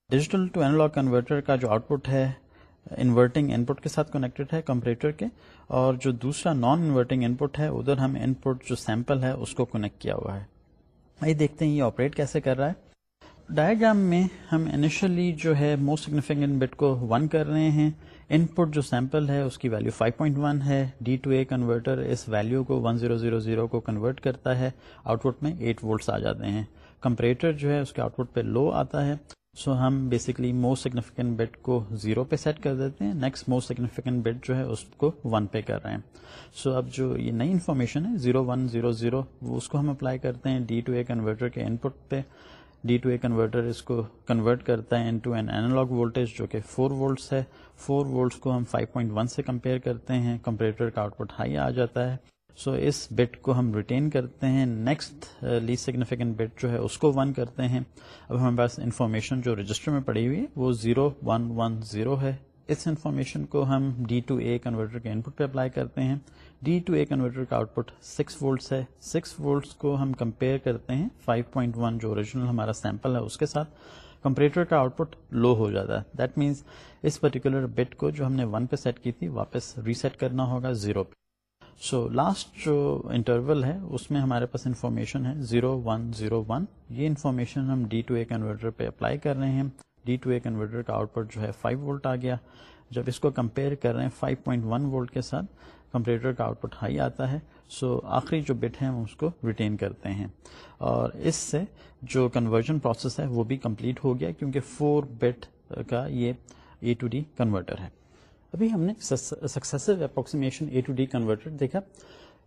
ڈیجیٹل ٹو اینالگ کنورٹر کا جو آؤٹ پٹ ہے انورٹنگ ان پٹ کے ساتھ کنیکٹڈ ہے کمپریٹر کے۔ اور جو دوسرا نان انورٹنگ ان پٹ ہے، ادھر ہم ان پٹ جو سیمپل ہے، اس کو کنیکٹ کیا ہوا ہے۔ آئیے دیکھتے ہیں یہ آپریٹ کیسے کر رہا ہے۔ ڈائگرام میں ہم انیشلی جو ہے موسٹ سگنیفیکینٹ بٹ کو ون کر رہے ہیں۔ ان پٹ جو سیمپل ہے، اس کی ویلو 5.1 ہے۔ ڈی ٹو اے کنورٹر اس ویلو کو 1000 کو کنورٹ کرتا ہے۔ آؤٹ پٹ میں 8 وولٹس آ جاتے ہیں۔ کمپریٹر جو ہے، اس کے آؤٹ پٹ پہ لو آتا ہے۔ سو so ہم بیسکلی موسٹ سگنیفیکینٹ بٹ کو زیرو پہ سیٹ کر دیتے ہیں۔ نیکسٹ موسٹ سگنیفیکینٹ بٹ جو ہے، اس کو ون پہ کر رہے ہیں۔ سو so اب جو یہ نئی انفارمیشن ہے زیرو ون زیرو زیرو اس کو ہم اپلائی کرتے ہیں ڈی ٹو اے کنورٹر کے ان پٹ پہ۔ ڈی ٹو اے کنورٹر اس کو کنورٹ کرتا ہے انٹو این اینالگ وولٹیج جو کہ فور وولٹس ہے۔ فور وولٹس کو ہم 5.1 سے کمپیئر کرتے ہیں، کمپریٹر کا آؤٹ پٹ ہائی آ جاتا ہے۔ سو so اس بٹ کو ہم ریٹین کرتے ہیں۔ نیکسٹ لیسٹ سگنیفیکینٹ بٹ جو ہے اس کو ون کرتے ہیں۔ اب ہمارے پاس انفارمیشن جو رجسٹر میں پڑی ہوئی ہے، وہ زیرو ون ون زیرو ہے۔ اس انفارمیشن کو ہم ڈی ٹو اے کنورٹر کے ان پٹ پہ اپلائی کرتے ہیں۔ ڈی ٹو اے کنورٹر کا آؤٹ پٹ سکس وولٹس ہے۔ سکس وولٹس کو ہم کمپیئر کرتے ہیں۔ 5.1 جو اوریجنل ہمارا سیمپل ہے اس کے ساتھ۔ کمپریٹر کا آؤٹ پٹ لو ہو جاتا ہے۔ دیٹ مینس اس پرٹیکولر بٹ کو جو ہم نے ون پہ سیٹ کی تھی، واپس ریسیٹ کرنا ہوگا زیرو پہ۔ سو لاسٹ جو انٹرول ہے، اس میں ہمارے پاس انفارمیشن ہے زیرو ون زیرو ون یہ انفارمیشن ہم ڈی ٹو اے کنورٹر پہ اپلائی کر رہے ہیں۔ ڈی ٹو اے کنورٹر کا آؤٹ پٹ جو ہے 5 وولٹ آ گیا۔ جب اس کو کمپیئر کر رہے ہیں 5.1 وولٹ کے ساتھ کمپیوٹر کا آؤٹ پٹ ہائی آتا ہے سو so, آخری جو بٹ ہے ہم اس کو ریٹین کرتے ہیں۔ اور اس سے جو کنورژن پروسیس ہے وہ بھی کمپلیٹ ہو گیا کیونکہ فور بٹ کا یہ اے ٹو ڈی کنورٹر ہے۔ ابھی ہم نے successive approximation A to D converter دیکھا۔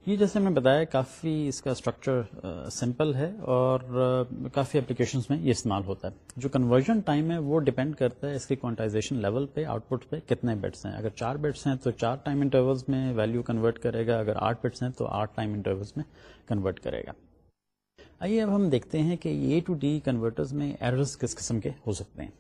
یہ جیسے میں بتایا کافی اس کا اسٹرکچر سمپل ہے اور کافی اپلیکیشنس میں یہ استعمال ہوتا ہے۔ جو کنورژن ٹائم ہے وہ ڈپینڈ کرتا ہے اس کی کوانٹائزیشن لیول پہ آؤٹ پٹ پہ کتنے بٹس ہیں۔ اگر چار بٹس ہیں تو چار ٹائم انٹرولس میں ویلو کنورٹ کرے گا، اگر آٹھ بٹس ہیں تو آٹھ ٹائم انٹرولس میں کنورٹ کرے گا۔ آئیے اب ہم دیکھتے ہیں کہ اے ٹو ڈی کنورٹرز میں ایررز کس قسم کے ہو سکتے ہیں۔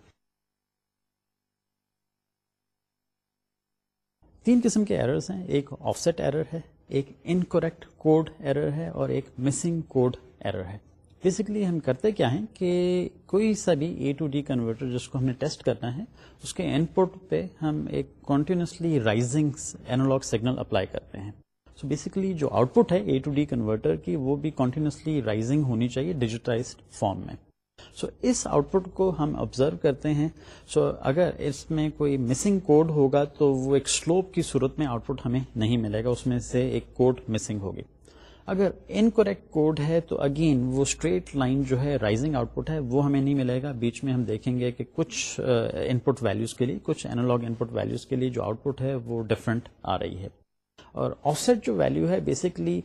تین قسم کے ایررز ہیں۔ ایک آف سیٹ ایرر ہے ایک انکوریکٹ کوڈ ایرر ہے اور ایک مسنگ کوڈ ایرر ہے۔ بیسکلی ہم کرتے کیا ہیں کہ کوئی سا بھی اے ٹو ڈی کنورٹر جس کو ہم نے ٹیسٹ کرنا ہے، اس کے ان پٹ پہ ہم ایک continuously rising analog signal apply کرتے ہیں۔ سو بیسکلی جو آؤٹ پٹ ہے اے ٹو ڈی کنورٹر کی وہ بھی کنٹینیوسلی رائزنگ ہونی چاہیے ڈیجیٹائزڈ فارم میں۔ سو so, اس آؤٹ پٹ کو ہم آبزرو کرتے ہیں. سو so, اگر اس میں کوئی مسنگ کوڈ ہوگا تو وہ ایک سلوپ کی صورت میں آؤٹ پٹ ہمیں نہیں ملے گا. اس میں سے ایک کوڈ مسنگ ہوگی. اگر ان کریکٹ کوڈ ہے تو اگین وہ اسٹریٹ لائن جو ہے رائزنگ آؤٹ پٹ ہے وہ ہمیں نہیں ملے گا. بیچ میں ہم دیکھیں گے کہ کچھ ان پٹ ویلوز کے لیے کچھ اینالگ ان پٹ ویلوز کے لیے جو آؤٹ پٹ ہے وہ ڈفرنٹ آ رہی ہے. اور آف سیٹ جو ویلو ہے بیسکلی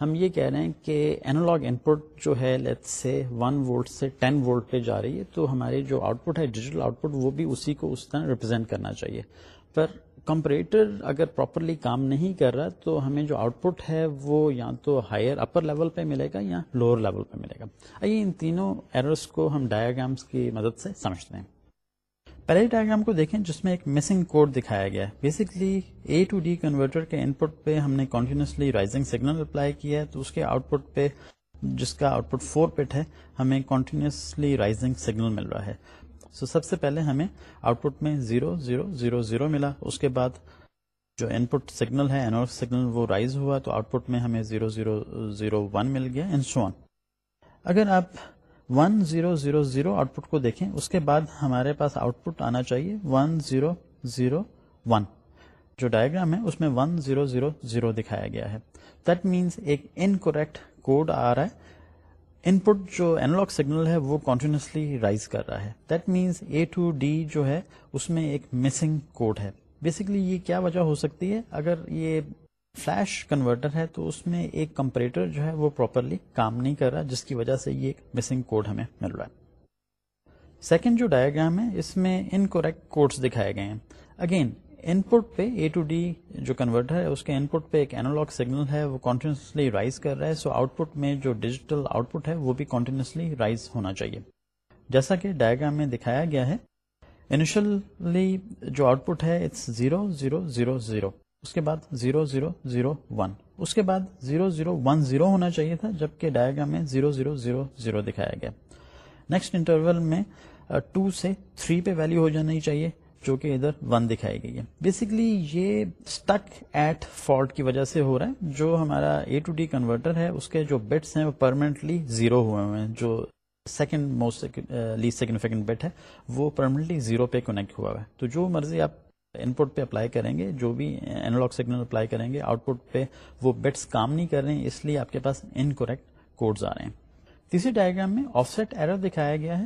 ہم یہ کہہ رہے ہیں کہ اینالگ ان پٹ جو ہے لیٹ سے ون وولٹ سے ٹین وولٹ پہ جا رہی ہے، تو ہماری جو آؤٹ پٹ ہے ڈیجیٹل آؤٹ پٹ وہ بھی اسی کو اس طرح ریپرزینٹ کرنا چاہیے۔ پر کمپریٹر اگر پراپرلی کام نہیں کر رہا، تو ہمیں جو آؤٹ پٹ ہے، وہ یا تو ہائر اپر لیول پہ ملے گا یا لوور لیول پہ ملے گا۔ آئیے ان تینوں ایررس کو ہم ڈایاگرامس کی مدد سے سمجھتے ہیں۔ پہلے ڈائگرام کو دیکھیں جس میں ایک مسنگ کوڈ دکھایا گیا ہے۔ Basically A to D converter کے ان پٹ پہ ہم نے کنٹینیوسلی رائزنگ سگنل اپلائی کیا ہے، تو اس کے آؤٹ پٹ پہ جس کا آؤٹ پٹ فور پٹ ہے، ہمیں کنٹینیوسلی رائزنگ سگنل مل رہا ہے۔ سو سب سے پہلے ہمیں آؤٹ پٹ میں زیرو زیرو زیرو زیرو ملا۔ اس کے بعد جو ان پٹ سگنل ہے سگنل وہ رائز ہوا۔ تو آؤٹ پٹ میں ہمیں زیرو زیرو زیرو ون مل گیا ان سو اگر آپ one zero zero zero output کو دیکھیں، اس کے بعد ہمارے پاس آؤٹ پٹ آنا چاہیے ون زیرو زیرو ون جو ڈائگرام ہے، اس میں ون زیرو زیرو زیرو دکھایا گیا ہے۔ دیٹ مینس ایک انکوریکٹ کوڈ آ رہا ہے۔ ان پٹ جو اینالگ سگنل ہے، وہ کنٹینیوسلی رائز کر رہا ہے۔ That means A to D جو ہے، اس میں ایک مسنگ کوڈ ہے۔ بیسکلی یہ کیا وجہ ہو سکتی ہے؟ اگر یہ فلیش کنورٹر ہے تو اس میں ایک کمپریٹر جو ہے وہ پراپرلی کام نہیں کر رہا، جس کی وجہ سے یہ ایک مسنگ کوڈ ہمیں مل رہا ہے۔ سیکنڈ جو ڈایاگرام ہے، اس میں ان کوریکٹ کوڈس دکھائے گئے ہیں۔ اگین ان پٹ پہ اے ٹو ڈی جو کنورٹر ہے، اس کے ان پٹ پہ ایک اینالگ سگنل ہے، وہ کنٹینیوسلی رائز کر رہا ہے۔ سو آؤٹ پٹ میں جو ڈیجیٹل آؤٹ پٹ ہے، وہ بھی کنٹینیوسلی رائز ہونا چاہیے۔ جیسا کہ ڈائگرام میں دکھایا گیا ہے انیشلی جو آؤٹ پٹ ہے it's zero zero zero zero اس کے بعد زیرو زیرو زیرو ون۔ اس کے بعد زیرو زیرو ون زیرو ہونا چاہیے تھا، جبکہ ڈائگرام میں زیرو زیرو زیرو زیرو دکھایا گیا۔ نیکسٹ انٹرول میں ٹو سے تھری پہ ویلو ہو جانی چاہیے، جو کہ ادھر ون دکھائی گئی ہے۔ بیسکلی یہ اسٹک ایٹ فالٹ کی وجہ سے ہو رہا ہے۔ جو ہمارا اے ٹو ڈی کنورٹر ہے، اس کے جو بٹس ہیں، وہ پرماننٹلی زیرو ہوئے ہوئے ہیں۔ جو second most least significant bit ہے، وہ پرماننٹلی زیرو پہ کنیکٹ ہوا ہے۔ تو جو مرضی آپ ان پٹ پہ اپلائی کریں گے، جو بھی اینالگ سگنل اپلائی کریں گے آؤٹ پٹ پہ وہ بٹس کام نہیں کر رہے ہیں، اس لیے آپ کے پاس ان کوریکٹ کوڈز آ رہے ہیں۔ تیسری ڈائگرام میں آف سیٹ ایرر دکھایا گیا ہے۔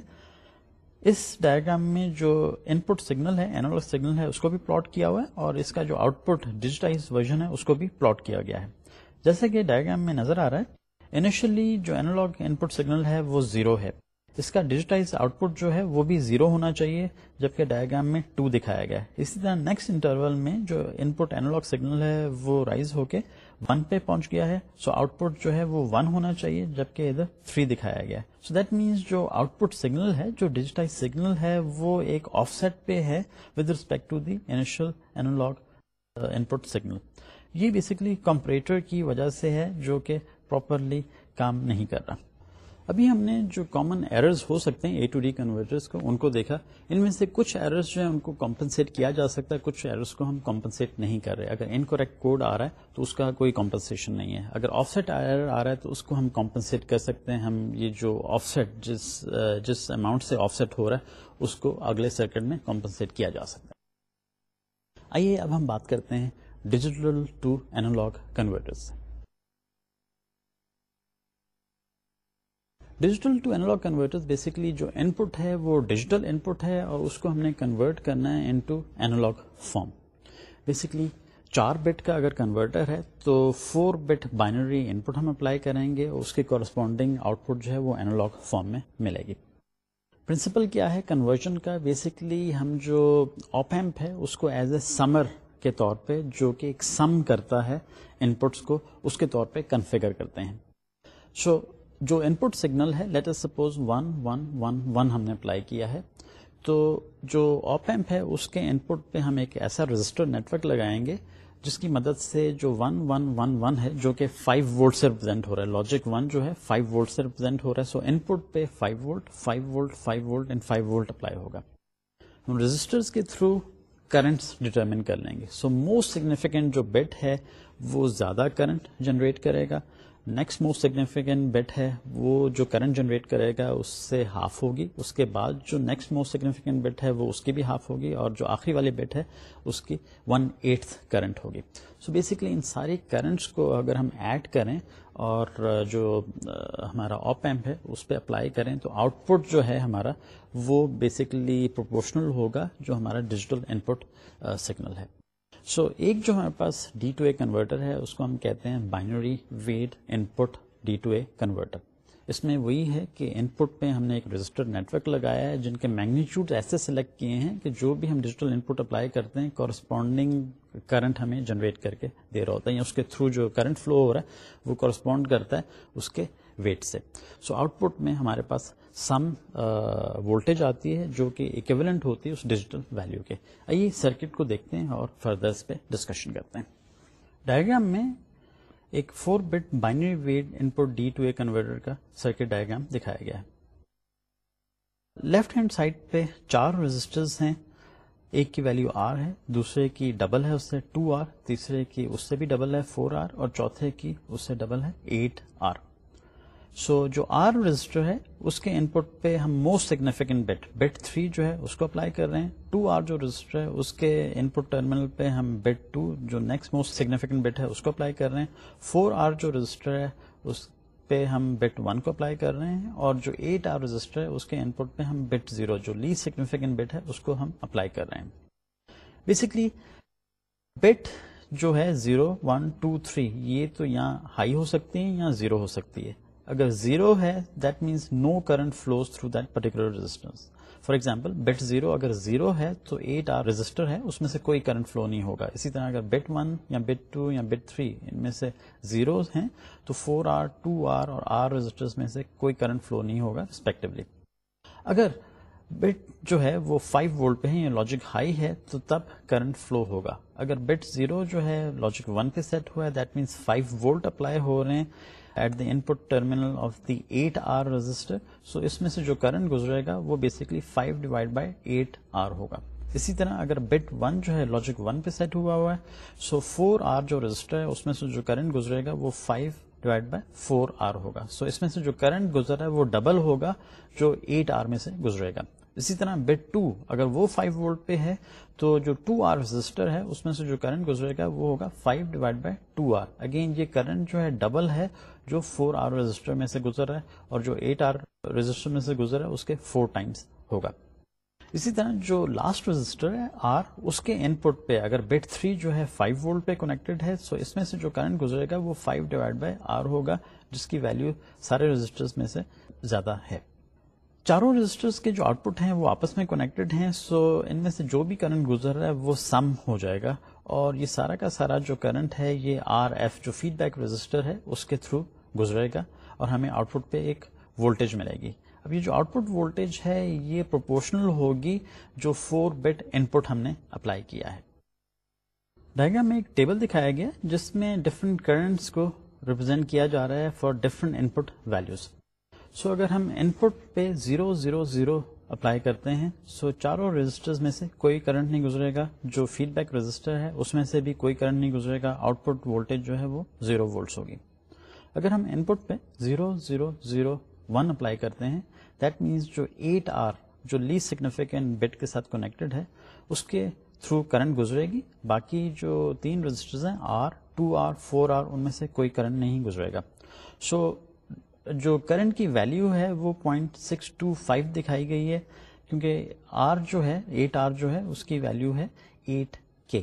اس ڈائگرام میں جو ان پٹ سگنل ہے اینالگ سگنل ہے، اس کو بھی پلاٹ کیا ہوا ہے اور اس کا جو آؤٹ پٹ ڈیجیٹائز ورژن ہے، اس کو بھی پلاٹ کیا گیا ہے۔ جیسے کہ ڈائگرام میں نظر آ رہا ہے انیشلی جو اینالگ ان پٹ سگنل ہے، وہ زیرو ہے۔ اس کا ڈیجیٹائز آؤٹ پٹ جو ہے وہ بھی زیرو ہونا چاہیے، جبکہ ڈائگرام میں ٹو دکھایا گیا ہے۔ اسی طرح نیکسٹ انٹرول میں جو ان پٹ اینالگ سگنل ہے وہ رائز ہو کے ون پہ پہنچ گیا ہے۔ سو آؤٹ پٹ جو ہے وہ ون ہونا چاہیے، جبکہ ادھر تھری دکھایا گیا سو دیٹ مینس جو آؤٹ پٹ سگنل ہے، جو ڈیجیٹائز سگنل ہے، وہ ایک آف سیٹ پہ ہے with respect to the initial analog input signal یہ بیسکلی کمپریٹر کی وجہ سے ہے جو کہ پراپرلی کام نہیں کر رہا۔ ابھی ہم نے جو کامن ایررز ہو سکتے ہیں اے ٹو ڈی کنورٹرز کو، ان کو دیکھا۔ ان میں سے کچھ ایررز جو ہیں ان کو کمپنسیٹ کیا جا سکتا ہے، کچھ ایررز کو ہم کمپنسیٹ نہیں کر رہے۔ اگر ان کریکٹ کوڈ آ رہا ہے تو اس کا کوئی کمپنسیشن نہیں ہے۔ اگر آف سیٹ ایرر آ رہا ہے تو اس کو ہم کمپنسیٹ کر سکتے ہیں۔ ہم یہ جو آف سیٹ جس جس اماؤنٹ سے آف سیٹ ہو رہا ہے، اس کو اگلے سرکٹ میں کمپنسیٹ کیا جا سکتا ہے۔ آئیے اب ہم بات کرتے ہیں digital to analog converter digital to analog converter basically جو ان پٹ ہے وہ ڈیجیٹل ان پٹ ہے اور اس کو ہم نے کنورٹ کرنا ہے انٹو اینالگ فارم بیسکلی چار بٹ کا اگر کنورٹر ہے تو four bit binary input ہم اپلائی کریں گے اور اس کے کورسپونڈنگ آؤٹ پٹ جو ہے وہ اینالگ فارم میں ملے گی. پرنسپل کیا ہے کنورژن کا؟ بیسکلی ہم جو آپ ایمپ ہے اس کو ایز اے سمر کے طور پہ جو کہ ایک سم کرتا ہے ان پٹس کو اس کے طور پہ کنفیگر کرتے ہیں. سو جو ان پٹ سگنل ہے let's suppose one one one one ہم نے اپلائی کیا ہے، تو جو آپ ایمپ ہے، اس کے ان پٹ پہ ہم ایک ایسا رجسٹر نیٹورک لگائیں گے جس کی مدد سے جو ون ون ون ون ہے، جو کہ فائیو وولٹ سے ریپرزینٹ ہو رہا ہے. لاجک ون جو ہے فائیو وولٹ سے ریپرزینٹ ہو رہا ہے. سو ان پٹ پہ five volt five volt five volt and five volt apply ہوگا. ہم رجسٹر کے تھرو کرنٹس ڈیٹرمن کر لیں گے. سو موسٹ سگنیفیکینٹ جو بٹ ہے، وہ زیادہ کرنٹ جنریٹ کرے گا. نیکسٹ موسٹ سگنیفیکینٹ بٹ ہے وہ جو کرنٹ جنریٹ کرے گا، اس سے ہاف ہوگی۔ اس کے بعد جو نیکسٹ موسٹ سگنیفیکینٹ بٹ ہے، وہ اس کی بھی ہاف ہوگی اور جو آخری والی بٹ ہے، اس کی ون ایٹھ کرنٹ ہوگی۔ سو بیسکلی ان ساری کرنٹس کو اگر ہم ایڈ کریں اور جو ہمارا آپ ایمپ ہے، اس پہ اپلائی کریں تو آؤٹ پٹ جو ہے ہمارا، وہ بیسکلی پروپورشنل ہوگا، جو ہمارا ڈیجیٹل ان پٹ سگنل ہے۔ سو so, ایک جو ہمارے پاس ڈی ٹو اے کنورٹر ہے اس کو ہم کہتے ہیں binary weight input D to A converter اس میں وہی ہے کہ ان پٹ پہ ہم نے ایک رجسٹر نیٹورک لگایا ہے جن کے میگنیچیوڈ ایسے سلیکٹ کیے ہیں کہ جو بھی ہم ڈیجیٹل ان پٹ اپلائی کرتے ہیں کورسپونڈنگ کرنٹ ہمیں جنریٹ کر کے دے رہا ہوتا ہے یا اس کے تھرو جو کرنٹ فلو ہو رہا ہے وہ کورسپونڈ کرتا ہے اس کے ویٹ سے۔ سو آؤٹ پٹ میں ہمارے پاس سم وولٹیج آتی ہے جو کہ اکیولنٹ ہوتی ہے اس ڈیجیٹل ویلو کے۔ آئیے سرکٹ کو دیکھتے ہیں اور فردر اس پہ ڈسکشن کرتے ہیں۔ ڈائگرام میں ایک four bit binary weight input D to A converter کا سرکٹ ڈائگرام دکھایا گیا ہے۔ لیفٹ ہینڈ سائڈ پہ چار رجسٹرز ہیں۔ ایک کی ویلو آر ہے، دوسرے کی ڈبل ہے اس سے ٹو آر تیسرے کی اس سے بھی ڈبل ہے فور آر اور چوتھے کی اس سے ڈبل ہے ایٹ آر سو so, جو آر رجسٹر ہے اس کے ان پٹ پہ ہم most significant bit bit three جو ہے اس کو اپلائی کر رہے ہیں. ٹو آر جو رجسٹر ہے اس کے ان پٹ ٹرمینل پہ ہم بٹ ٹو جو نیکسٹ موسٹ سگنیفیکینٹ بٹ ہے اس کو اپلائی کر رہے ہیں. فور آر جو رجسٹر ہے اس پہ ہم بٹ ون کو اپلائی کر رہے ہیں. اور جو ایٹ آر رجسٹر ہے اس کے ان پٹ پہ ہم بٹ زیرو جو لیسٹ سگنیفیکینٹ بٹ ہے اس کو ہم اپلائی کر رہے ہیں. بیسکلی بٹ جو ہے زیرو ون ٹو تھری یہ تو یہاں ہائی ہو سکتی ہے یا زیرو ہو سکتی ہے؟ اگر زیرو ہے that means no current flows through that particular resistance for example bit zero اگر زیرو ہے تو ایٹ آر رجسٹر ہے، اس میں سے کوئی کرنٹ فلو نہیں ہوگا. اسی طرح اگر بٹ ون یا بٹ ٹو یا بٹ تھری ان میں سے زیرو ہیں، تو فور آر ٹو آر اور آر رجسٹر میں سے کوئی کرنٹ فلو نہیں ہوگا ریسپیکٹولی اگر بٹ جو ہے وہ 5 وولٹ پہ ہے یا لاجک ہائی ہے، تو تب کرنٹ فلو ہوگا. اگر بٹ زیرو جو ہے لاجک ون پہ سیٹ ہوا ہے دیٹ مینس 5 وولٹ اپلائی ہو رہے ہیں at the input terminal of the eight R register so اس میں سے جو کرنٹ گزرے گا، وہ basically five divide by eight R ہوگا. اسی طرح اگر بٹ ون جو ہے لاجک ون پہ سیٹ ہوا ہوا ہے سو فور آر جو رجسٹر ہے، اس میں سے جو کرنٹ گزرے گا، وہ five divide by four R ہوگا. سو اس میں سے جو کرنٹ گزر رہا ہے، وہ ڈبل ہوگا جو ایٹ آر میں سے گزرے گا. اسی طرح بٹ ٹو اگر وہ 5 وولٹ پہ ہے، تو جو 2 آر رجسٹر ہے، اس میں سے جو کرنٹ گزرے گا، وہ ہوگا 5 divide by two R again یہ کرنٹ جو ہے ڈبل ہے جو 4 آر رجسٹر میں سے گزر رہا ہے اور جو 8 آر رجسٹر میں سے گزر رہا ہے، اس کے 4 ٹائمس ہوگا۔ اسی طرح جو لاسٹ رجسٹر ہے آر اس کے ان پٹ پہ اگر بٹ 3 جو ہے 5 وولٹ پہ کنیکٹڈ ہے سو اس میں سے جو کرنٹ گزرے گا، وہ 5 ڈیوائڈ بائی آر ہوگا، جس کی ویلو سارے رجسٹر میں سے زیادہ ہے۔ چاروں رجسٹرز کے جو آؤٹ پٹ ہیں وہ آپس میں کنیکٹڈ ہیں سو ان میں سے جو بھی کرنٹ گزر رہا ہے وہ سم ہو جائے گا۔ اور یہ سارا کا سارا جو کرنٹ ہے، یہ آر ایف جو فیڈ بیک رجسٹر ہے، اس کے تھرو گزرے گا اور ہمیں آؤٹ پٹ پہ ایک وولٹیج ملے گی۔ اب یہ جو آؤٹ پٹ وولٹیج ہے، یہ پروپورشنل ہوگی جو فور بٹ ان پٹ ہم نے اپلائی کیا ہے۔ ڈائگرام میں ایک ٹیبل دکھایا گیا، جس میں ڈفرنٹ کرنٹس کو ریپرزینٹ کیا جا رہا ہے for different input values so اگر ہم ان پٹ پہ زیرو زیرو زیرو اپلائی کرتے ہیں سو چاروں رجسٹر میں سے کوئی کرنٹ نہیں گزرے گا۔ جو فیڈ بیک رجسٹر ہے اس میں سے بھی کوئی کرنٹ نہیں گزرے گا۔ آؤٹ پٹ وولٹیج جو ہے وہ زیرو وولٹس ہوگی۔ اگر ہم ان پٹ پہ zero zero zero one apply کرتے ہیں دیٹ مینس جو ایٹ آر جو لیسٹ سگنیفیکینٹ بٹ کے ساتھ کنیکٹڈ ہے اس کے تھرو کرنٹ گزرے گی۔ باقی جو تین رجسٹر ہیں R two R four R ان میں سے کوئی کرنٹ نہیں گزرے گا۔ سو so, جو کرنٹ کی ویلو ہے وہ پوائنٹ سکس ٹو فائیو دکھائی گئی ہے، کیونکہ آر جو ہے ایٹ آر جو ہے، اس کی ویلو ہے ایٹ کے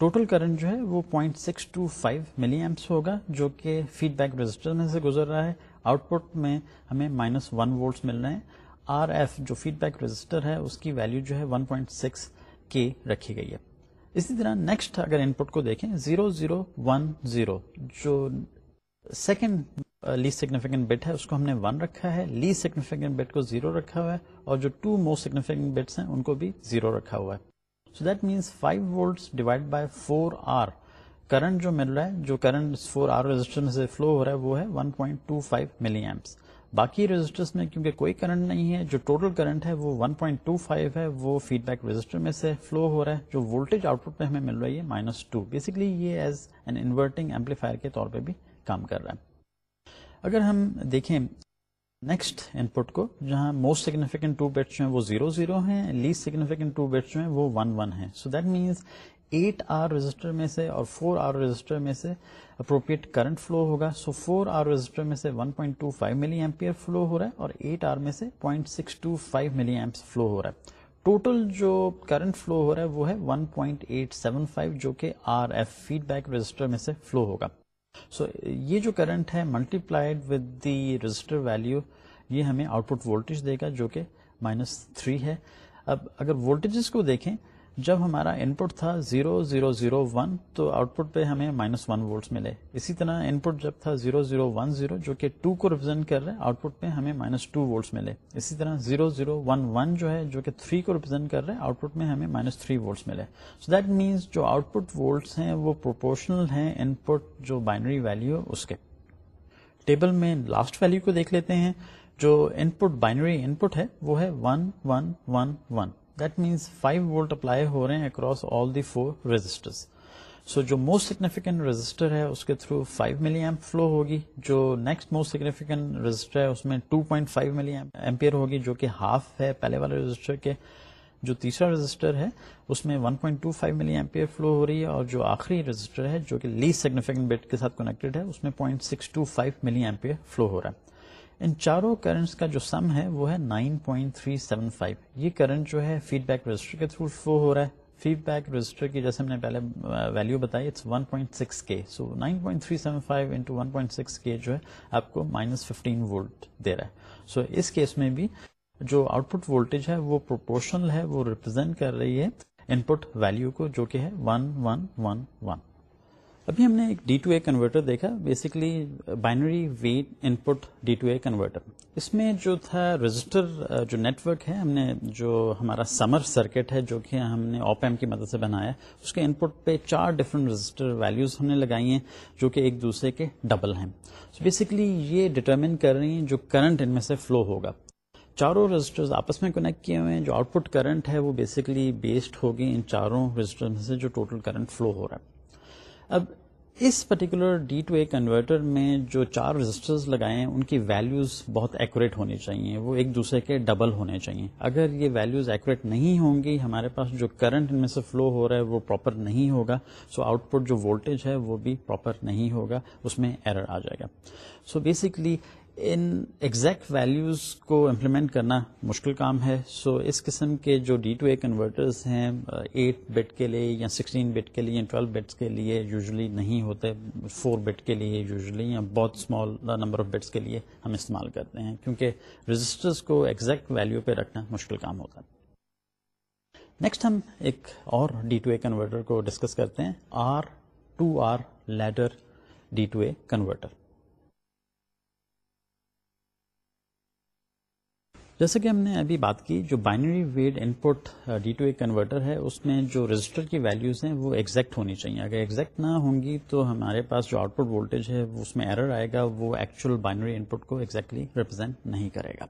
ٹوٹل کرنٹ جو ہے وہ point six two five milli amps ہوگا، جو کہ فیڈ بیک رجسٹر میں سے گزر رہا ہے۔ آؤٹ پٹ میں ہمیں مائنس ون وولٹس مل رہے ہیں آر ایف جو فیڈ بیک رجسٹر ہے، اس کی ویلو جو ہے ون پوائنٹ سکس کے رکھی گئی ہے۔ اسی طرح نیکسٹ اگر ان پٹ کو دیکھیں زیرو زیرو ون زیرو جو سیکنڈ لیسٹ سگنیفیکینٹ بٹ ہے، اس کو ہم نے ون رکھا ہے لیسٹ سگنیفیکینٹ بٹ کو زیرو رکھا ہوا ہے، اور جو ٹو موسٹ سگنیفیکینٹ بٹس ہیں، ان کو بھی زیرو رکھا ہوا ہے۔ So that means five volts divide by four R current جو مل رہا ہے، جو کرنٹ فور آر رجسٹر سے فلو ہو رہا ہے، وہ ہے one point two five milliamps باقی رجسٹرس میں کیونکہ کوئی کرنٹ نہیں ہے، جو ٹوٹل کرنٹ ہے، وہ 1.25 ہے، وہ فیڈ بیک رجسٹر میں سے فلو ہو رہا ہے، جو وولٹیج آؤٹ پٹ پہ ہمیں مل رہی ہے مائنس ٹو بیسکلی یہ ایز این انورٹنگ ایمپلیفائر کے طور پہ بھی کام کر رہا ہے۔ اگر ہم دیکھیں نیکسٹ ان پٹ کو، جہاں موسٹ سگنیفیکینٹ ٹو بیٹس جو ہیں وہ زیرو زیرو ہیں لیسٹ سگنیفیکینٹ ٹو بیٹس جو ہیں وہ ون ون ہیں۔ So that means eight R register میں سے اور فور آر رجسٹر میں سے اپروپریٹ کرنٹ فلو ہوگا۔ سو فور آر رجسٹر میں سے 1.25 point two five milliampere flow ہو رہا ہے اور ایٹ آر میں سے 0.625 six two five milliamps flow ہو رہا ہے۔ ٹوٹل جو کرنٹ فلو ہو رہا ہے وہ ہے 1.875 پوائنٹ ایٹ سیون فائیو جو کہ R F feedback register میں سے فلو ہوگا۔ سو so, یہ جو کرنٹ ہے multiplied with the resistor value یہ ہمیں آؤٹ پٹ وولٹیج دے گا جو کہ مائنس تھری ہے۔ اب اگر وولٹیجز کو دیکھیں جب ہمارا ان پٹ تھا زیرو زیرو زیرو ون تو آؤٹ پٹ پہ ہمیں مائنس ون وولٹس ملے۔ اسی طرح ان پٹ جب تھا زیرو زیرو ون زیرو جو کہ ٹو کو ریپرزینٹ کر رہے آؤٹ پٹ پہ ہمیں مائنس ٹو وولٹس ملے۔ اسی طرح زیرو زیرو ون ون جو ہے، جو کہ تھری کو ریپرزینٹ کر رہے آؤٹ پٹ میں ہمیں مائنس تھری وولٹس ملے۔ سو دیٹ مینس جو آؤٹ پٹ وولٹس ہیں، وہ پروپورشنل ہیں ان پٹ جو بائنری ویلو اس کے۔ ٹیبل میں لاسٹ ویلو کو دیکھ لیتے ہیں۔ جو ان پٹ بائنری ان پٹ ہے، وہ ہے one one one one that means five volt apply ہو رہے ہیں across all the four register so جو موسٹ سگنیفیکینٹ رجسٹر ہے، اس کے تھرو 5 ملی ایمپ فلو ہوگی. جو نیکسٹ موسٹ سگنیفیکینٹ رجسٹر ہے، اس میں 2.5 ملی ایمپیئر ہوگی، جو کہ ہاف ہے پہلے والے رجسٹر کے. جو تیسرا رجسٹر ہے، اس میں 1.25 ملی ایمپیئر فلو ہو رہی ہے اور جو آخری رجسٹر ہے، جو کہ لیسٹ سگنیفیکینٹ بیٹ کے ساتھ کنیکٹڈ ہے، اس میں 0.625 ملی ایمپیئر فلو ہو رہا ہے. ان چاروں کرنٹس کا جو سم ہے وہ ہے 9.375 یہ کرنٹ جو ہے فیڈ بیک رجسٹر کے تھرو فلو ہو رہا ہے. فیڈ بیک رجسٹر کی جیسے ہم نے پہلے ویلو بتائی اٹس 1.6 کے سو 9.375 انٹو 1.6 کے جو ہے آپ کو مائنس ففٹین وولٹ دے رہا ہے. سو so اس کیس میں بھی جو آؤٹ پٹ وولٹیج ہے وہ پروپورشنل ہے، وہ ریپرزینٹ کر رہی ہے ان پٹ ویلو کو جو کہ ہے 1111 ابھی ہم نے ایک ڈی ٹو اے کنورٹر دیکھا basically binary weight input D to A converter اس میں جو تھا رجسٹر جو نیٹ ورک ہے، ہم نے جو ہمارا سمر سرکٹ ہے، جو کہ ہم نے اوپ ایم کی مدد سے بنایا، اس کے ان پٹ پہ چار ڈفرنٹ رجسٹر ویلوز ہم نے لگائی ہیں، جو کہ ایک دوسرے کے ڈبل ہیں. So بیسکلی یہ ڈٹرمن کر رہی ہیں جو کرنٹ ان میں سے فلو ہوگا. چاروں رجسٹر آپس میں کنیکٹ کیے ہوئے ہیں، جو آؤٹ پٹ کرنٹ ہے، وہ بیسکلی بیسڈ ہوگی ان چاروں رجسٹر میں سے جو ٹوٹل کرنٹ فلو ہو رہا ہے. اب اس particular D to A converter میں جو چار رجسٹرز لگائے ہیں، ان کی ویلوز بہت ایکوریٹ ہونی چاہیے، وہ ایک دوسرے کے ڈبل ہونے چاہیے۔ اگر یہ ویلوز ایکوریٹ نہیں ہوں گی، ہمارے پاس جو کرنٹ ان میں سے فلو ہو رہا ہے، وہ پراپر نہیں ہوگا۔ سو آؤٹ پٹ جو وولٹیج ہے، وہ بھی پراپر نہیں ہوگا، اس میں ایرر آ جائے گا۔ سو بیسکلی ان ایگزیکٹ ویلوز کو امپلیمنٹ کرنا مشکل کام ہے۔ سو so, اس قسم کے جو ڈی ٹو اے کنورٹرز ہیں ایٹ بٹ کے لیے یا سکسٹین بٹ کے لیے یا ٹویلو بٹس کے لیے یوزلی نہیں ہوتے۔ فور بٹ کے لیے یوزلی یا بہت اسمال نمبر آف بٹس کے لیے ہم استعمال کرتے ہیں۔ کیونکہ رجسٹرز کو ایگزیکٹ ویلو پہ رکھنا مشکل کام ہوتا ہے۔ نیکسٹ ہم ایک اور ڈی ٹو اے کنورٹر کو ڈسکس کرتے ہیں۔ R two R ladder D to A converter جیسے کہ ہم نے ابھی بات کی، جو binary weighted input D to A converter ہے، اس میں جو رجسٹر کی ویلوز ہیں، وہ ایگزیکٹ ہونی چاہیے۔ اگر ایگزیکٹ نہ ہوں گی تو ہمارے پاس جو آؤٹ پٹ وولٹیج ہے اس میں ایرر آئے گا، وہ ایکچوئل بائنری ان پٹ کو ایگزیکٹلی ریپرزینٹ نہیں کرے گا۔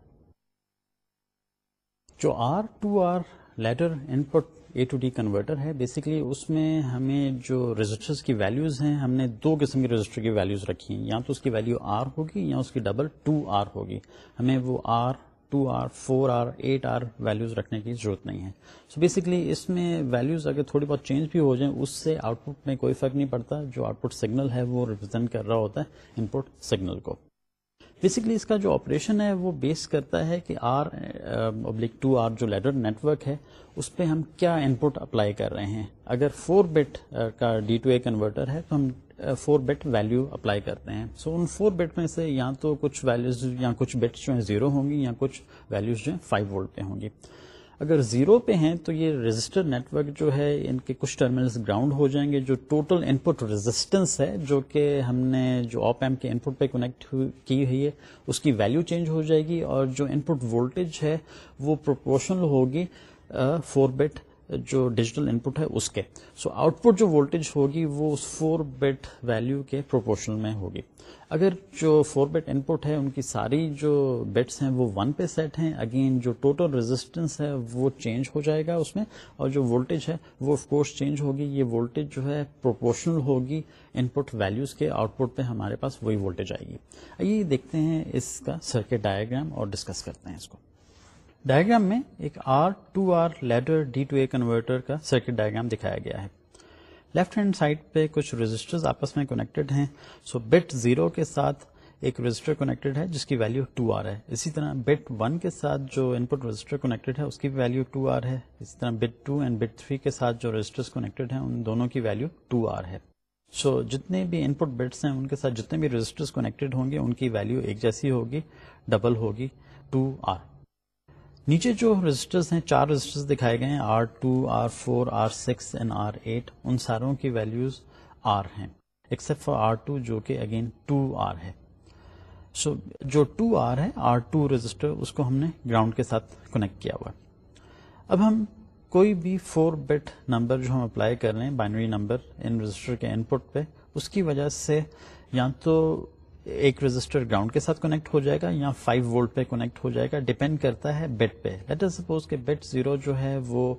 جو R two R ladder input A to D converter ہے بیسکلی اس میں ہمیں جو رجسٹر کی ویلوز ہیں، ہم نے دو قسم کی رجسٹر کی ویلوز رکھی ہیں۔ یا تو اس کی ویلو آر ہوگی، یا اس کی ڈبل ٹو آر ہوگی۔ ہمیں وہ R two R, four R, eight R values رکھنے کی ضرورت نہیں ہے۔ سو بیسکلی اس میں ویلوز اگر تھوڑی بہت چینج بھی ہو جائیں، اس سے آؤٹ پٹ میں کوئی فرق نہیں پڑتا۔ جو آؤٹ پٹ سگنل ہے وہ ریپرزینٹ کر رہا ہوتا ہے ان پٹ سگنل کو۔ بیسکلی اس کا جو آپریشن ہے وہ بیس کرتا ہے کہ آر ابلک ٹو آر جو لیڈر نیٹورک ہے، اس پہ ہم کیا ان پٹ اپلائی کر رہے ہیں۔ اگر فور بٹ uh, کا ڈی ٹو اے کنورٹر ہے تو ہم فور بٹ ویلو اپلائی کرتے ہیں۔ سو so, ان فور بٹ میں سے یا تو کچھ ویلوز یا کچھ بٹس جو ہیں زیرو ہوں گی یا کچھ ویلوز جو ہیں فائیو وولٹ پہ ہوں گی۔ اگر زیرو پہ ہیں تو یہ رجسٹر نیٹورک جو ہے ان کے کچھ ٹرمینلز گراؤنڈ ہو جائیں گے جو ٹوٹل ان پٹ ریزسٹنس ہے جو کہ ہم نے جو آپ ایم کے ان پٹ پہ کنیکٹ کی ہوئی ہے اس کی ویلو چینج ہو جائے گی اور جو ان پٹ وولٹیج ہے وہ پروپورشنل ہوگی فور بٹ جو ڈیجیٹل ان پٹ ہے اس کے۔ سو آؤٹ پٹ جو وولٹیج ہوگی وہ اس فور بٹ ویلو کے پروپورشنل میں ہوگی۔ اگر جو فور بٹ ان پٹ ہے ان کی ساری جو بٹس ہیں وہ ون پہ سیٹ ہیں اگین جو ٹوٹل ریزسٹنس ہے وہ چینج ہو جائے گا اس میں، اور جو وولٹیج ہے وہ آف کورس چینج ہوگی۔ یہ وولٹیج جو ہے پروپورشنل ہوگی ان پٹ ویلوز کے آؤٹ پٹ پہ ہمارے پاس وہی وولٹیج آئے گی۔ آئیے دیکھتے ہیں اس کا سرکٹ ڈائگرام اور ڈسکس کرتے ہیں اس کو۔ ڈائگرام میں ایک R two R ladder D to A converter کا سرکٹ ڈائگرام دکھایا گیا ہے۔ لیفٹ ہینڈ سائڈ پہ کچھ رجسٹر آپس میں کنیکٹڈ ہیں۔ سو بٹ زیرو کے ساتھ ایک رجسٹر کنیکٹڈ ہے جس کی ویلو ٹو آر ہے۔ اسی طرح بٹ ون کے ساتھ جو ان پٹ رجسٹر کنیکٹڈ ہے اس کی ویلو ٹو آر ہے۔ اسی طرح bit two and bit three کے ساتھ جو رجسٹر کنیکٹڈ ہیں ان دونوں کی ویلو ٹو آر ہے۔ سو so, جتنے بھی ان پٹ بٹس ہیں ان کے ساتھ جتنے بھی رجسٹر کنیکٹڈ ہوں گے ان کی ویلو ایک جیسی ہوگی ڈبل ہوگی ٹو آر۔ نیچے جو رجسٹرز ہیں چار رجسٹر دکھائے گئے ہیں R two R four R six and R eight ان ساروں کی ویلوز آر ہیں ایکسپٹ فار آر ٹو جو کہ اگین ٹو آر ہے۔ سو so, جو ٹو آر ہے آر ٹو رجسٹر اس کو ہم نے گراؤنڈ کے ساتھ کنیکٹ کیا ہوا۔ اب ہم کوئی بھی فور بٹ نمبر جو ہم اپلائی کر رہے ہیں بائنری نمبر ان رجسٹر کے ان پٹ پہ اس کی وجہ سے یا تو ایک رجسٹر گراؤنڈ کے ساتھ کنیکٹ ہو جائے گا یا 5 وولٹ پہ کنیکٹ ہو جائے گا ڈپینڈ کرتا ہے بیٹ پہ۔ لیٹ از سپوز کہ بیٹ زیرو جو ہے وہ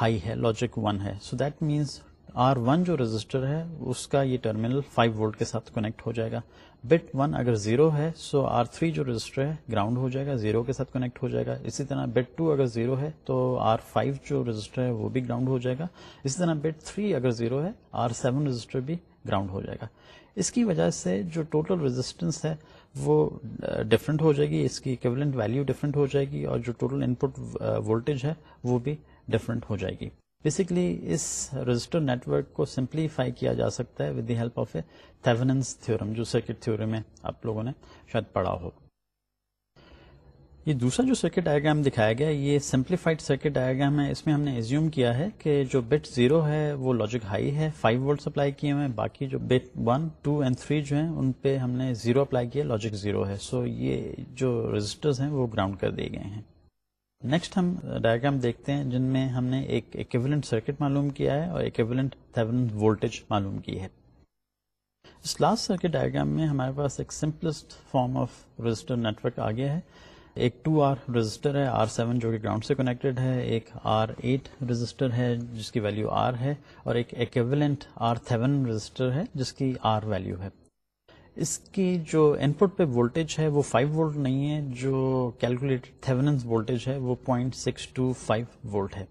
ہائی ہے لاجک ون ہے۔ So that means R one جو رجسٹر ہے، اس کا یہ ٹرمینل 5 وولٹ کے ساتھ کنیکٹ ہو جائے گا۔ بٹ ون اگر زیرو ہے سو آر تھری جو رجسٹر ہے گراؤنڈ ہو جائے گا زیرو کے ساتھ کنیکٹ ہو جائے گا۔ اسی طرح بٹ ٹو اگر زیرو ہے، تو آر فائیو جو رجسٹر ہے، وہ بھی گراؤنڈ ہو جائے گا۔ اسی طرح بٹ تھری اگر زیرو ہے آر سیون رجسٹر بھی گراؤنڈ ہو جائے گا۔ اس کی وجہ سے جو ٹوٹل ریزسٹنس ہے وہ ڈفرنٹ ہو جائے گی، اس کی اکیولنٹ ویلیو ڈفرنٹ ہو جائے گی اور جو ٹوٹل ان پٹ وولٹیج ہے وہ بھی ڈفرنٹ ہو جائے گی۔ بیسکلی اس رجسٹر نیٹورک کو سمپلیفائی کیا جا سکتا ہے with the help of a Thevenin's theorem جو سرکٹ تھیورم میں آپ لوگوں نے شاید پڑھا ہو۔ یہ دوسرا جو سرکٹ ڈائگرام دکھایا گیا یہ سمپلیفائڈ سرکٹ ڈائگرام ہے۔ اس میں ہم نے ایزیوم کیا ہے کہ جو بٹ زیرو ہے، وہ لاجک ہائی ہے۔ 5 وولٹ سپلائی کیے ہوئے باقی جو bit one two and three جو ہیں، ان پہ ہم نے زیرو اپلائی کیا لاجک زیرو ہے۔ سو یہ جو رجسٹرز ہیں، وہ گراؤنڈ کر دیے گئے ہیں۔ نیکسٹ ہم ڈائگرام دیکھتے ہیں، جن میں ہم نے ایک ایکویلنٹ سرکٹ معلوم کیا ہے اور ایکویلنٹ تھن وولٹیج معلوم کی ہے۔ اس لاسٹ سرکٹ ڈائگرام میں ہمارے پاس ایک simplest form of register network آ گیا ہے۔ ایک ٹو آر رجسٹر ہے، آر سیون جو کہ گراؤنڈ سے کنیکٹڈ ہے، ایک آر ایٹ رجسٹر ہے جس کی ویلو آر ہے، اور ایک ایکویلنٹ آر سیون رجسٹر ہے جس کی آر ویلو ہے۔ اس کی جو ان پٹ پہ وولٹیج ہے، وہ 5 وولٹ نہیں ہے، جو کیلکولیٹڈ تھیوننس وولٹیج ہے، وہ point six two five volt ہے۔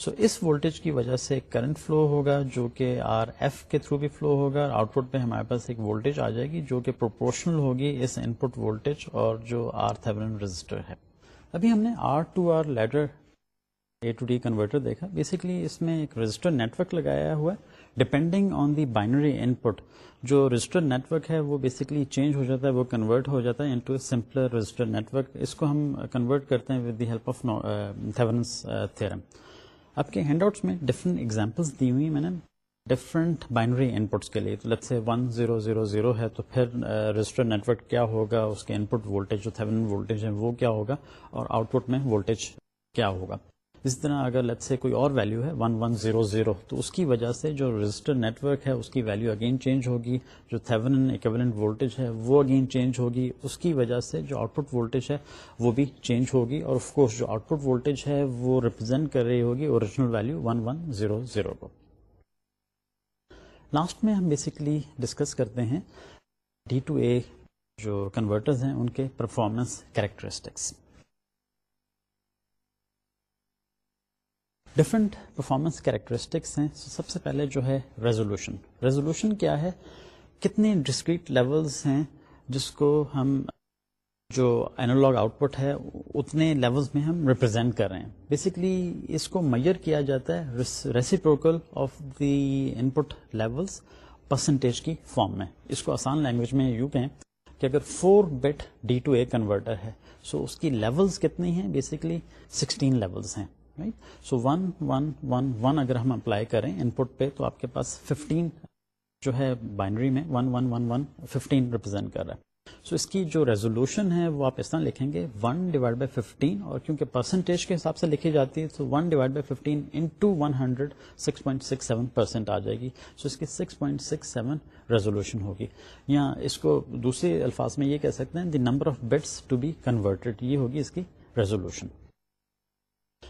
سو so, اس وولٹیج کی وجہ سے کرنٹ فلو ہوگا جو کہ آر ایف کے تھرو بھی فلو ہوگا آؤٹ پٹ پہ ہمارے پاس ایک وولٹیج آ جائے گی جو کہ پروپورشنل ہوگی اس ان پٹ وولٹیج اور جو آر تھن رجسٹر ہے۔ ابھی ہم نے R two R ladder A to D converter دیکھا۔ بیسکلی اس میں ایک رجسٹر نیٹورک لگایا ہوا ہے۔ ڈپینڈنگ آن دی بائنری ان پٹ جو رجسٹر نیٹورک ہے وہ بیسکلی چینج ہو جاتا ہے وہ کنورٹ ہو جاتا ہے انٹو سمپلر رجسٹر نیٹورک اس کو ہم کنورٹ کرتے ہیں with the help of Thevenin's theorem آپ کے ہینڈ آؤٹس میں ڈفرنٹ ایگزامپلس دی ہوئی میں نے ڈفرنٹ بائنری ان پٹس کے لیے. تو لیٹ سے ون زیرو زیرو زیرو ہے تو پھر uh, رجسٹر نیٹورک کیا ہوگا؟ اس کے ان پٹ وولٹیج جو تھن وولٹیج ہے وہ کیا ہوگا؟ اور آؤٹ پٹ میں وولٹیج کیا ہوگا؟ اس طرح اگر لت سے کوئی اور ویلو ہے ون ون زیرو زیرو تو اس کی وجہ سے جو رجسٹر نیٹورک ہے اس کی ویلو اگین چینج ہوگی، جو تھن اکیولنٹ وولٹیج ہے وہ اگین چینج ہوگی، اس کی وجہ سے جو آؤٹ پٹ وولٹیج ہے وہ بھی چینج ہوگی اور آف کورس جو آؤٹ پٹ وولٹیج ہے وہ ریپرزینٹ کر رہی ہوگی original value one one zero zero کو۔ لاسٹ میں ہم بیسکلی ڈسکس کرتے ہیں ڈی ٹو اے جو کنورٹرز ہیں ان کے performance characteristics different performance characteristics ہیں سب سے پہلے جو ہے ریزولوشن ریزولوشن کیا ہے؟ کتنے ڈسکریٹ لیولز ہیں جس کو ہم جو اینالگ آؤٹ پٹ ہے، اتنے لیولز میں ہم ریپرزینٹ کر رہے ہیں. بیسکلی اس کو میئر کیا جاتا ہے reciprocal of the input levels percentage کی فارم میں. اس کو آسان لینگویج میں یوں کہیں کہ اگر four bit D to A converter ہے سو اس کی لیولز کتنی ہیں؟ بیسکلی سکسٹین لیولز ہیں. Right so one one one one اگر ہم اپلائی کریں ان پٹ پہ تو آپ کے پاس ففٹین جو ہے بائنری میں one one one one fifteen represent کر رہا ہے۔ سو so, اس کی جو ریزولوشن ہے وہ آپ اس طرح لکھیں گے ون ڈیوائڈ بائی ففٹین اور کیونکہ پرسنٹیج کے حساب سے لکھی جاتی ہے تو one divide by fifteen into one hundred six point six seven percent آ جائے گی۔ سو so, اس کی six point six seven resolution ہوگی۔ یا اس کو دوسرے الفاظ میں یہ کہہ سکتے ہیں the number of bits to be converted یہ ہوگی اس کی ریزولوشن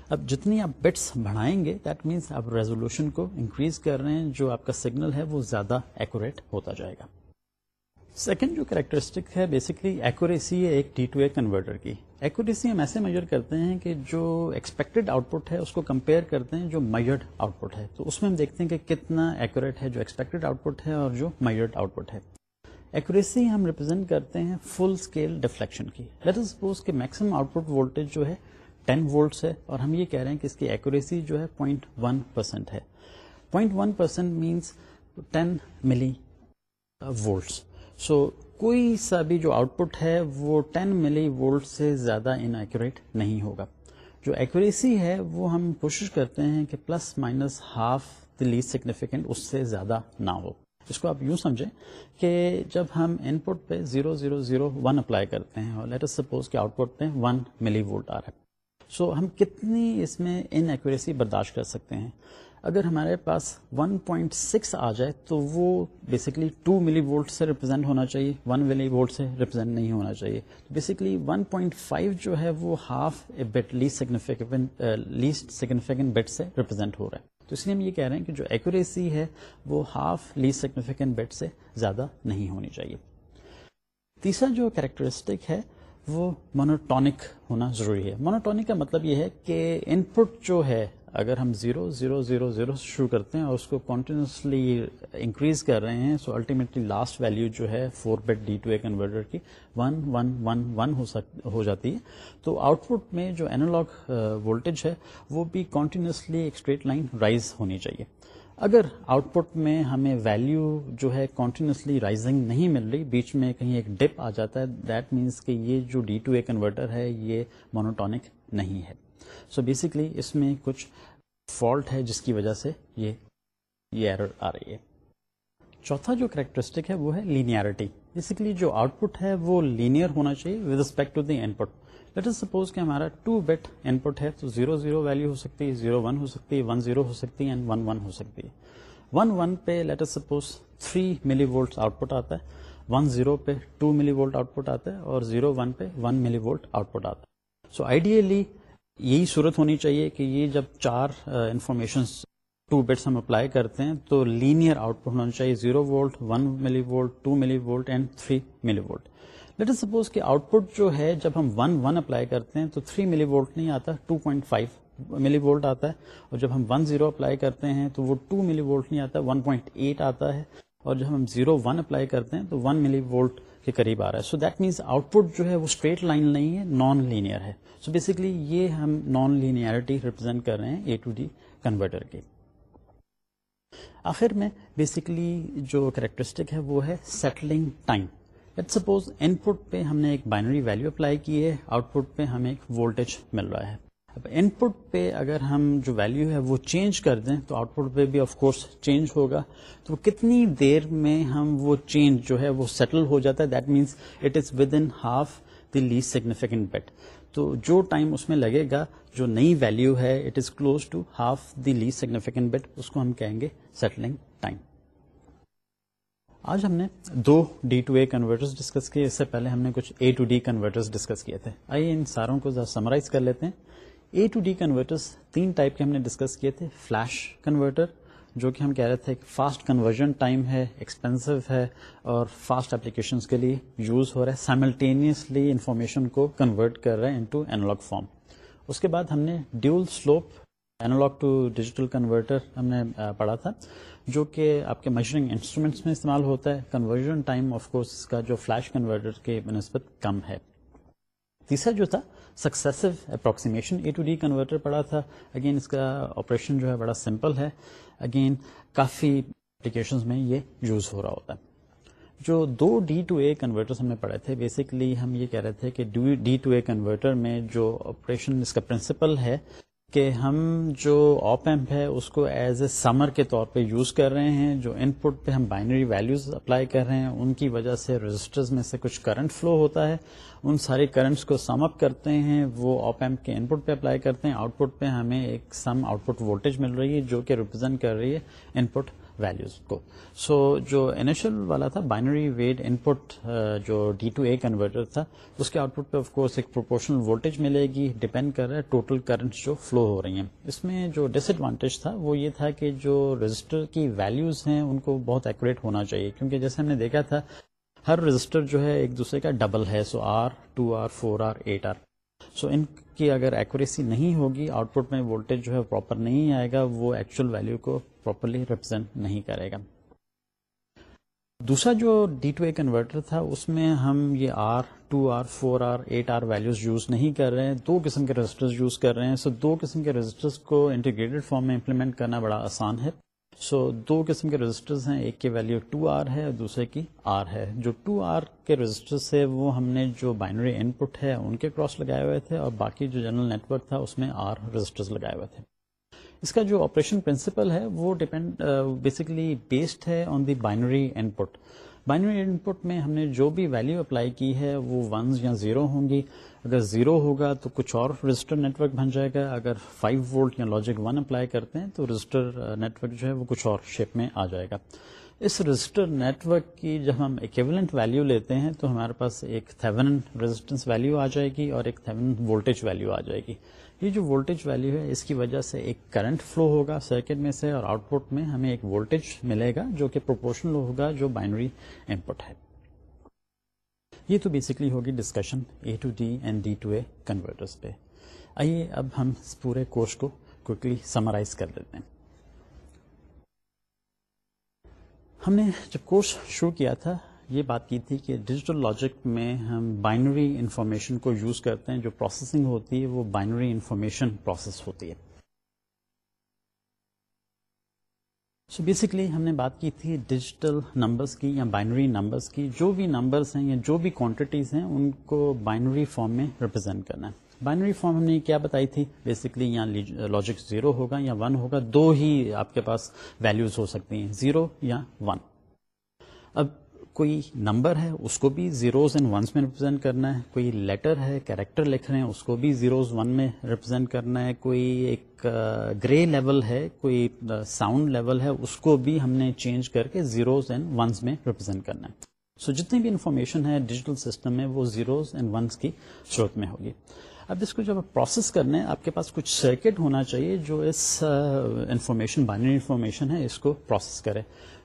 اب جتنی آپ بٹس بڑھائیں گے دیٹ مینس آپ ریزولوشن کو انکریز کر رہے ہیں، جو آپ کا سگنل ہے، وہ زیادہ ایکوریٹ ہوتا جائے گا۔ سیکنڈ جو کریکٹرسٹک ہے بیسکلی ایکوریسی ہے ایک ٹی ٹو اے کنورٹر کی۔ ایکوریسی ہم ایسے میجر کرتے ہیں کہ جو ایکسپیکٹڈ آؤٹ پٹ ہے، اس کو کمپیئر کرتے ہیں جو میئرڈ آؤٹ پٹ ہے۔ تو اس میں ہم دیکھتے ہیں کہ کتنا ایکوریٹ ہے جو ایکسپیکٹڈ آؤٹ پٹ ہے اور جو میئرڈ آؤٹ پٹ ہے۔ ایکوریسی ہم ریپرزینٹ کرتے ہیں فل اسکیل ڈیفلیکشن کی۔ لیٹ سپوز کہ میکسمم آؤٹ پٹ وولٹیج جو ہے ٹین وولٹس ہے اور ہم یہ کہہ رہے ہیں کہ اس کی ایکوریسی جو ہے پوائنٹ ون پرسینٹ ہے۔ Point one percent means ten millivolts so کوئی سا بھی جو آؤٹ پٹ ہے وہ ٹین ملی وولٹ سے زیادہ ان ایکوریٹ نہیں ہوگا۔ جو ایکوریسی ہے وہ ہم کوشش کرتے ہیں کہ plus minus half the least significant اس سے زیادہ نہ ہو۔ اس کو آپ یوں سمجھیں کہ جب ہم ان پٹ پہ zero zero zero one apply کرتے ہیں اور لیٹ سپوز کہ آؤٹ پٹ پہ ون ملی وولٹ آ رہا ہے۔ سو ہم کتنی اس میں ان ایکوریسی برداشت کر سکتے ہیں؟ اگر ہمارے پاس 1.6 آ جائے تو وہ بیسکلی 2 ملی وولٹ سے ریپرزینٹ ہونا چاہیے 1 ملی وولٹ سے ریپرزینٹ نہیں ہونا چاہیے۔ بیسکلی 1.5 جو ہے وہ half a bit least significant least significant bit سے ریپرزینٹ ہو رہا ہے۔ تو اس لیے ہم یہ کہہ رہے ہیں کہ جو ایکوریسی ہے وہ ہاف لیسٹ سگنیفیکینٹ بٹ سے زیادہ نہیں ہونی چاہیے۔ تیسرا جو کیریکٹرسٹک ہے وہ مونوٹونک ہونا ضروری ہے۔ مونوٹونک کا مطلب یہ ہے کہ ان پٹ جو ہے، اگر ہم زیرو زیرو زیرو زیرو شروع کرتے ہیں اور اس کو کنٹینیوسلی انکریز کر رہے ہیں سو الٹیمیٹلی لاسٹ ویلو جو ہے four bit D to A converter کی ون ون ون ون ہو جاتی ہے۔ تو آؤٹ پٹ میں جو اینالگ وولٹیج uh, ہے، وہ بھی کنٹینیوسلی ایک اسٹریٹ لائن رائز ہونی چاہیے۔ اگر آؤٹ پٹ میں ہمیں ویلو جو ہے کنٹینیوسلی رائزنگ نہیں مل رہی، بیچ میں کہیں ایک ڈپ آ جاتا ہے دیٹ مینس کہ یہ جو ڈی ٹو اے کنورٹر ہے، یہ مونوٹونک نہیں ہے۔ سو بیسکلی اس میں کچھ فالٹ ہے جس کی وجہ سے یہ یہ ایرر آ رہی ہے۔ چوتھا جو کریکٹرسٹک ہے وہ ہے لینیئرٹی بیسکلی جو آؤٹ پٹ ہے وہ لینئر ہونا چاہیے with respect to the input let us suppose کہ ہمارا ٹو بیٹ ان پٹ ہے، تو زیرو زیرو ویلو ہو سکتی ہے زیرو ون ہو سکتی ہے ون زیرو ہو سکتی ہے اینڈ ون ون ہو سکتی ہے. ون ون پہ let us suppose three milli volt output آتا ہے. ون زیرو پہ ٹو ملی وولٹ آؤٹ پٹ آتا ہے اور زیرو ون پہ ون ملی وولٹ آؤٹ پٹ آتا ہے. سو آئیڈیلی یہی صورت ہونی چاہیے کہ یہ جب چار انفارمیشن ٹو بٹس ہم اپلائی کرتے ہیں، تو لینئر آؤٹ پٹ ہونا چاہیے. Zero volt one milli volt two milli volt and three milli volt let suppose کہ آؤٹ پٹ جو ہے، جب ہم ون ون اپلائی کرتے ہیں، تو تھری ملی وولٹ نہیں آتا two point five milli volt آتا ہے. اور جب ہم ون زیرو اپلائی کرتے ہیں، تو وہ ٹو ملی وولٹ نہیں آتا ون پوائنٹ ایٹ آتا ہے. اور جب ہم زیرو ون اپلائی کرتے ہیں، تو ون ملی وولٹ کے قریب آ رہا ہے. So that means output جو ہے وہ اسٹریٹ لائن نہیں ہے نان لینئر ہے. سو بیسکلی یہ ہم نان لینئرٹی ریپرزینٹ کر رہے ہیں اے ٹو ڈی کنورٹر کی. آخر میں بیسکلی جو کریکٹرسٹک ہے وہ ہے settling time let suppose input پہ ہم نے ایک بائنری ویلو اپلائی کی ہے آؤٹ پٹ پہ ہمیں ایک وولٹیج مل رہا ہے۔ اب ان پٹ پہ اگر ہم جو ویلو ہے وہ چینج کر دیں تو آؤٹ پٹ پہ بھی آف کورس چینج ہوگا۔ تو کتنی دیر میں ہم وہ چینج جو ہے وہ سیٹل ہو جاتا ہے؟ That means it is within half the less significant bit تو جو ٹائم اس میں لگے گا، جو نئی ویلو ہے it is close to half the less significant bit اس کو ہم کہیں گے سیٹلنگ ٹائم آج ہم نے دو D to A converters discuss کیے، اس سے پہلے ہم نے کچھ A to D converters discuss کیے تھے۔ آئیے ان ساروں کو ذرا سمرائز کر لیتے ہیں۔ اے ٹو ڈی کنورٹرس تین ٹائپ کے ہم نے ڈسکس کیے تھے۔ فلیش کنورٹر جو کہ ہم کہہ رہے تھے فاسٹ کنورژن ٹائم ہے ایکسپینسو ہے اور فاسٹ اپلیکیشنس کے لیے یوز ہو رہا ہے۔ سائملٹینیسلی انفارمیشن کو کنورٹ کر رہے ہیں انٹو اینالگ فارم اس کے بعد ہم نے dual slope analog to digital converter ہم نے پڑھا تھا۔ جو کہ آپ کے میجرنگ انسٹرومینٹس میں استعمال ہوتا ہے. کنورژن ٹائم آف کورس کا جو فلیش کنورٹر کے بنسبت کم ہے. تیسرا جو تھا successive approximation A to D converter پڑا تھا. اگین اس کا آپریشن جو ہے بڑا سمپل ہے. اگین کافی اپلیکیشن میں یہ یوز ہو رہا ہوتا ہے. جو دو ڈی ٹو اے کنورٹر ہم نے پڑھے تھے بیسکلی ہم یہ کہہ رہے تھے کہ ڈی ٹو اے کنورٹر میں جو آپریشن اس کا پرنسپل ہے کہ ہم جو آپ ایمپ ہے اس کو ایز اے سمر کے طور پہ یوز کر رہے ہیں، جو ان پٹ پہ ہم بائنری ویلوز اپلائی کر رہے ہیں، ان کی وجہ سے رجسٹرز میں سے کچھ کرنٹ فلو ہوتا ہے۔ ان سارے کرنٹس کو سم اپ کرتے ہیں، وہ آپ ایمپ کے ان پٹ پہ اپلائی کرتے ہیں۔ آؤٹ پٹ پہ ہمیں ایک سم آؤٹ پٹ وولٹیج مل رہی ہے، جو کہ ریپرزینٹ کر رہی ہے ان پٹ ویلوز کو سو so, جو انیشل والا تھا بائنری ویٹ ان پٹ جو ڈی ٹو اے کنورٹر تھا اس کے آؤٹ پٹ پہ آف کورس ایک پروپورشنل وولٹیج ملے گی ڈپینڈ کر رہا ہے ٹوٹل کرنٹ جو فلو ہو رہی ہیں۔ اس میں جو ڈس ایڈوانٹیج تھا وہ یہ تھا کہ جو رجسٹر کی ویلوز ہیں ان کو بہت ایکوریٹ ہونا چاہیے۔ کیونکہ جیسے ہم نے دیکھا تھا ہر رجسٹر جو ہے ایک دوسرے کا ڈبل ہے so R two R four R eight R so ان کی اگر ایکوریسی نہیں ہوگی آؤٹ پٹ میں وولٹیج جو ہے پراپر نہیں آئے گا، وہ ایکچوئل ویلو کو پراپرلی ریپرزینٹ نہیں کرے گا۔ دوسرا جو ڈی ٹو اے کنورٹر تھا، اس میں ہم یہ R two R four R eight R values use نہیں کر رہے ہیں۔ دو قسم کے رجسٹر یوز کر رہے ہیں۔ سو دو قسم کے رجسٹرز کو انٹیگریٹڈ فارم میں امپلیمنٹ کرنا بڑا آسان ہے۔ سو دو قسم کے رجسٹرز ہیں، ایک کی ویلو ٹو آر ہے اور دوسرے کی آر ہے۔ جو ٹو آر کے رجسٹر سے وہ ہم نے جو بائنری ان پٹ ہے، ان کے کراس لگائے ہوئے تھے اور باقی جو جنرل نیٹورک تھا، اس میں آر رجسٹر لگائے ہوئے تھے۔ اس کا جو آپریشن پرنسپل ہے، وہ ڈیپینڈ بیسکلی بیسڈ ہے آن the binary in put binary ان پٹ میں ہم نے جو بھی ویلو اپلائی کی ہے وہ ونز یا زیرو ہوں گی۔ اگر زیرو ہوگا تو کچھ اور رجسٹر نیٹورک بن جائے گا۔ اگر فائیو وولٹ یا لاجک ون اپلائی کرتے ہیں تو رجسٹر نیٹورک uh, جو ہے وہ کچھ اور شیپ میں آ جائے گا۔ اس رجسٹر نیٹورک کی جب ہم اکیولنٹ ویلو لیتے ہیں تو ہمارے پاس ایک تھیون رزسٹنس ویلو آ جائے گی اور ایک تھیون وولٹیج ویلو آ جائے گی۔ یہ جو وولٹیج ویلو ہے، اس کی وجہ سے ایک کرنٹ فلو ہوگا سرکٹ میں سے اور آؤٹ پٹ میں ہمیں ایک وولٹیج ملے گا جو کہ پروپورشنل ہوگا جو بائنری ان پٹ ہے۔ یہ تو بیسکلی ہوگی discussion A to D and D to A converters پہ۔ آئیے اب ہم اس پورے کورس کو کوکلی سمرائز کر دیتے ہیں۔ ہم نے جب کورس شروع کیا تھا یہ بات کی تھی کہ ڈیجیٹل لاجک میں ہم بائنری انفارمیشن کو یوز کرتے ہیں، جو پروسیسنگ ہوتی ہے، وہ بائنری انفارمیشن پروسیس ہوتی ہے۔ سو so بیسکلی ہم نے بات کی تھی ڈیجیٹل نمبرس کی یا بائنری نمبرس کی۔ جو بھی نمبرس ہیں یا جو بھی کوانٹیٹیز ہیں، ان کو بائنری فارم میں ریپرزینٹ کرنا ہے۔ بائنری فارم ہم نے کیا بتائی تھی؟ بیسکلی یا لاجک زیرو ہوگا یا ون ہوگا، دو ہی آپ کے پاس ویلوز ہو سکتی ہیں۔ زیرو یا ون اب کوئی نمبر ہے اس کو بھی زیروز اینڈ ونس میں ریپرزینٹ کرنا ہے کوئی لیٹر ہے کیریکٹر لکھ رہے ہیں اس کو بھی زیروز ون میں ریپرزینٹ کرنا ہے کوئی ایک گرے لیول ہے کوئی ساؤنڈ لیول ہے اس کو بھی ہم نے چینج کر کے زیروز اینڈ ونس میں ریپرزینٹ کرنا ہے۔ سو so, جتنی بھی انفارمیشن ہے ڈیجیٹل سسٹم میں وہ زیروز اینڈ ونس کی صورت میں ہوگی۔ اب اس کو جب آپ پروسیس کرنے آپ کے پاس کچھ سرکٹ ہونا چاہیے جو اس انفارمیشن بائنری انفارمیشن ہے اس کو پروسیس کرے۔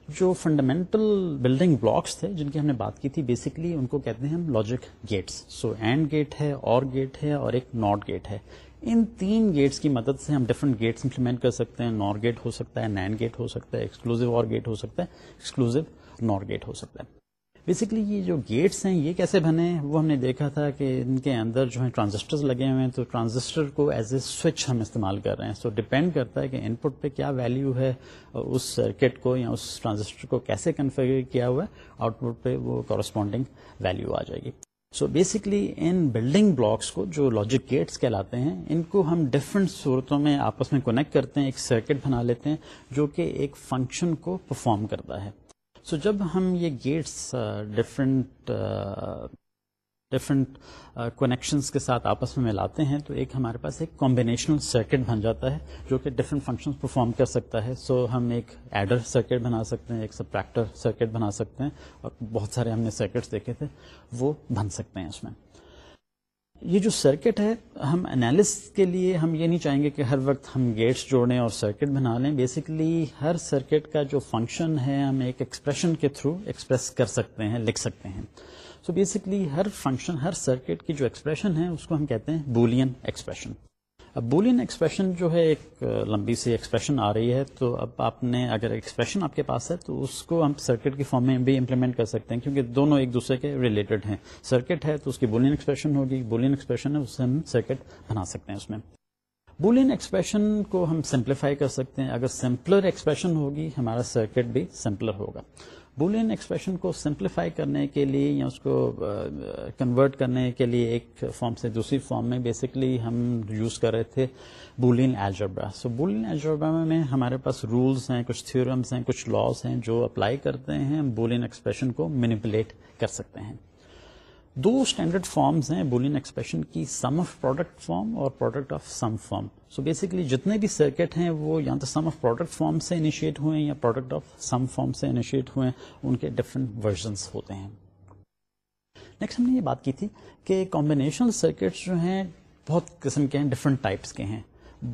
جو فنڈامنٹل بلڈنگ بلاکس تھے جن کی ہم نے بات کی تھی بیسکلی ان کو کہتے ہیں ہم logic gates so AND gate ہے اور گیٹ ہے اور ایک ناٹ گیٹ ہے. ان تین گیٹس کی مدد سے ہم ڈفرنٹ گیٹس امپلیمنٹ کر سکتے ہیں. نور گیٹ ہو سکتا ہے نین گیٹ ہو سکتا ہے ایکسکلوزو اور گیٹ ہو سکتا ہے ایکسکلوزو نور گیٹ ہو سکتا ہے. بیسکلی یہ جو گیٹس ہیں، یہ کیسے بنے؟ وہ ہم نے دیکھا تھا کہ ان کے اندر جو ہے ٹرانزسٹر لگے ہوئے ہیں، تو ٹرانزسٹر کو ایز اے سوئچ ہم استعمال کر رہے ہیں۔ سو ڈپینڈ کرتا ہے کہ ان پٹ پہ کیا ویلو ہے اس سرکٹ کو یا اس ٹرانزسٹر کو کیسے کنفیگر کیا ہوا ہے آؤٹ پٹ پہ وہ کورسپونڈنگ ویلو آ جائے گی۔ سو بیسکلی ان بلڈنگ بلاکس کو جو لاجک گیٹس کہلاتے ہیں، ان کو ہم ڈفرنٹ صورتوں میں آپس میں کنیکٹ کرتے ہیں، ایک سرکٹ بنا لیتے ہیں، جو کہ ایک فنکشن کو پرفارم کرتا ہے۔ سو جب ہم یہ گیٹس ڈفرنٹ ڈفرینٹ کنیکشنس کے ساتھ آپس میں ملاتے ہیں تو ایک ہمارے پاس ایک کمبینیشنل سرکٹ بن جاتا ہے جو کہ ڈفرینٹ فنکشن پرفارم کر سکتا ہے۔ سو so, ہم ایک ایڈر سرکٹ بنا سکتے ہیں ایک سپریکٹر سرکٹ بنا سکتے ہیں اور بہت سارے ہم نے سرکٹس دیکھے تھے وہ بن سکتے ہیں اس میں۔ یہ جو سرکٹ ہے، ہم انالس کے لیے ہم یہ نہیں چاہیں گے کہ ہر وقت ہم گیٹس جوڑیں اور سرکٹ بنا لیں۔ بیسکلی ہر سرکٹ کا جو فنکشن ہے، ہم ایک ایکسپریشن کے تھرو ایکسپریس کر سکتے ہیں، لکھ سکتے ہیں۔ سو so بیسکلی ہر فنکشن ہر سرکٹ کی جو ایکسپریشن ہے، اس کو ہم کہتے ہیں بولین ایکسپریشن اب بولین ایکسپریشن جو ہے ایک لمبی سی ایکسپریشن آ رہی ہے، تو اب آپ نے اگر ایکسپریشن آپ کے پاس ہے تو اس کو ہم سرکٹ کی فارم میں بھی امپلیمنٹ کر سکتے ہیں، کیونکہ دونوں ایک دوسرے کے ریلیٹڈ ہیں۔ سرکٹ ہے تو اس کی بولین ایکسپریشن ہوگی، بولین ایکسپریشن ہے اس سے ہم سرکٹ بنا سکتے ہیں اس میں۔ بولین ایکسپریشن کو ہم سمپلیفائی کر سکتے ہیں۔ اگر سمپلر ایکسپریشن ہوگی، ہمارا سرکٹ بھی سمپلر ہوگا۔ بولین ایکسپریشن کو سمپلیفائی کرنے کے لیے یا اس کو کنورٹ کرنے کے لیے ایک فارم سے دوسری فارم میں بیسکلی ہم یوز کر رہے تھے Boolean algebra so Boolean algebra میں ہمارے پاس رولس ہیں، کچھ تھیورمس ہیں، کچھ لاس ہیں جو اپلائی کرتے ہیں، ہم بولین ایکسپریشن کو مینیپولیٹ کر سکتے ہیں۔ دو اسٹینڈرڈ فارمز ہیں بولین ایکسپریشن کی سم آف پروڈکٹ فارم اور product of sum form so basically جتنے بھی سرکٹ ہیں وہ یا تو سم آف پروڈکٹ فارم سے انیشیٹ ہوئے ہیں یا پروڈکٹ آف سم فارم سے انیشیٹ ہوئے ہیں، ان کے ڈفرنٹ ورژنس ہوتے ہیں۔ نیکسٹ ہم نے یہ بات کی تھی کہ کمبینیشن سرکٹس جو ہیں بہت قسم کے ہیں ڈفرنٹ ٹائپس کے ہیں۔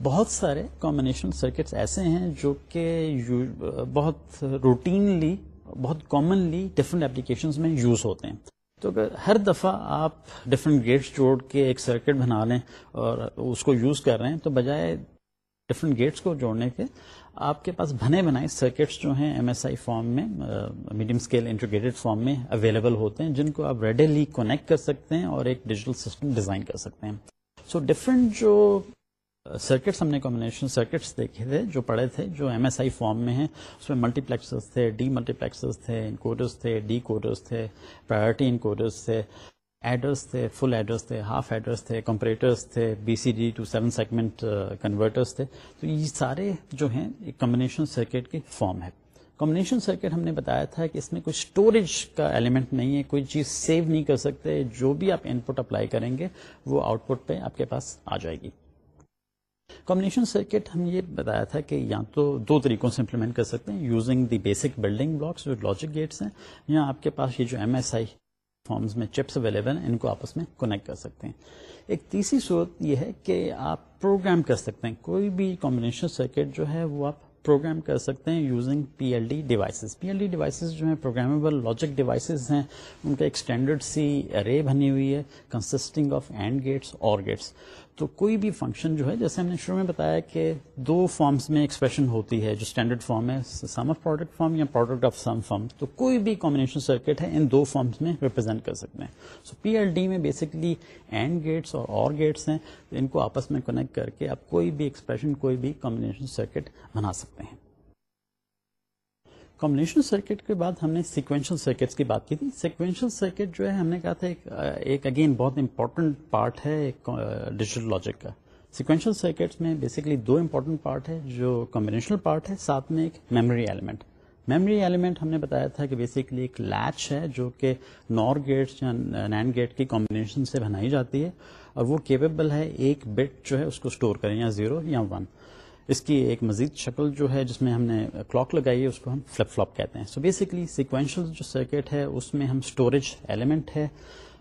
بہت سارے کمبینیشن سرکٹس ایسے ہیں جو کہ بہت روٹینلی بہت کامنلی ڈفرنٹ اپلیکیشنز میں یوز ہوتے ہیں۔ تو اگر ہر دفعہ آپ ڈفرنٹ گیٹس جوڑ کے ایک سرکٹ بنا لیں اور اس کو یوز کر رہے ہیں تو بجائے ڈفرنٹ گیٹس کو جوڑنے کے آپ کے پاس بنے بنائے سرکٹس جو ہیں ایم ایس آئی فارم میں میڈیم اسکیل انٹیگریٹڈ فارم میں اویلیبل ہوتے ہیں جن کو آپ ریڈیلی کونیکٹ کر سکتے ہیں اور ایک ڈیجیٹل سسٹم ڈیزائن کر سکتے ہیں۔ سو so, ڈفرنٹ جو سرکٹس ہم نے کمبینیشن سرکٹس دیکھے تھے جو پڑے تھے، جو ایم ایس آئی فارم میں ہیں، اس میں ملٹی پلیکسز تھے ڈی ملٹی پلیکسز تھے انکوڈرز تھے ڈی کوڈرز تھے پرائرٹی انکوڈرز تھے ایڈرس تھے فل ایڈرس تھے ہاف ایڈرس تھے کمپریٹرس تھے B C D to seven segment converters تھے. تو یہ سارے جو ہیں ایک کمبینیشن سرکٹ کی فارم ہے. کمبنیشن سرکٹ ہم نے بتایا تھا کہ اس میں کوئی اسٹوریج کا ایلیمنٹ نہیں ہے، کوئی چیز سیو نہیں کر سکتے. جو بھی آپ ان پٹ اپلائی کریں گے، وہ آؤٹ پٹ پہ آپ کے پاس آ جائے گی. کمبنیشن سرکٹ ہم یہ بتایا تھا کہ یا تو دو طریقوں سے امپلیمنٹ کر سکتے ہیں using the basic building blocks جو لاجک گیٹس ہیں، یا آپ کے پاس یہ جو ایم ایس آئی فارمز میں چپس اویلیبل ہیں، ان کو آپس میں کنیکٹ کر سکتے ہیں۔ ایک تیسری صورت یہ ہے کہ آپ پروگرام کر سکتے ہیں، کوئی بھی کمبنیشن سرکٹ جو ہے وہ آپ پروگرام کر سکتے ہیں using P L D devices P L D devices جو ہیں پروگرامیبل لاجک ڈیوائسز ہیں، ان کا ایک اسٹینڈرڈ سی ارے بنی ہوئی ہے consisting of AND gates OR gates تو کوئی بھی فنکشن جو ہے، جیسے ہم نے شروع میں بتایا کہ دو فارمز میں ایکسپریشن ہوتی ہے، جو اسٹینڈرڈ فارم ہے سم آف پروڈکٹ فارم یا پروڈکٹ آف سم فارم تو کوئی بھی کمبنیشن سرکٹ ہے، ان دو فارمز میں ریپرزینٹ کر سکتے ہیں۔ سو پی ایل ڈی میں بیسکلی اینڈ گیٹس اور اور گیٹس ہیں ان کو آپس میں کنیکٹ کر کے آپ کوئی بھی ایکسپریشن کوئی بھی کمبنیشن سرکٹ بنا سکتے ہیں۔ کمبنیشن سرکٹ کے بعد ہم نے سیکوینشل سرکٹس کی بات کی تھی۔ سیکوینشل سرکٹ جو ہے، ہم نے کہا تھا ایک اگین بہت امپورٹنٹ پارٹ ہے ڈیجیٹل لاجک کا۔ سیکوینشل سرکٹس میں بیسکلی دو امپورٹنٹ پارٹ ہے، جو کمبینیشنل پارٹ ہے، ساتھ میں ایک میموری ایلیمنٹ میموری ایلیمنٹ ہم نے بتایا تھا کہ بیسکلی ایک لیچ ہے، جو کہ نور گیٹس یا نین گیٹ کی کمبینیشن سے بنائی جاتی ہے اور وہ کیپیبل ہے ایک بٹ جو ہے، اس کو اسٹور کریں، یا زیرو یا ون اس کی ایک مزید شکل جو ہے، جس میں ہم نے کلاک لگائی ہے، اس کو ہم فلپ فلاپ کہتے ہیں. سو بیسکلی سیکوینشل جو سرکٹ ہے، اس میں ہم اسٹوریج ایلیمنٹ ہے۔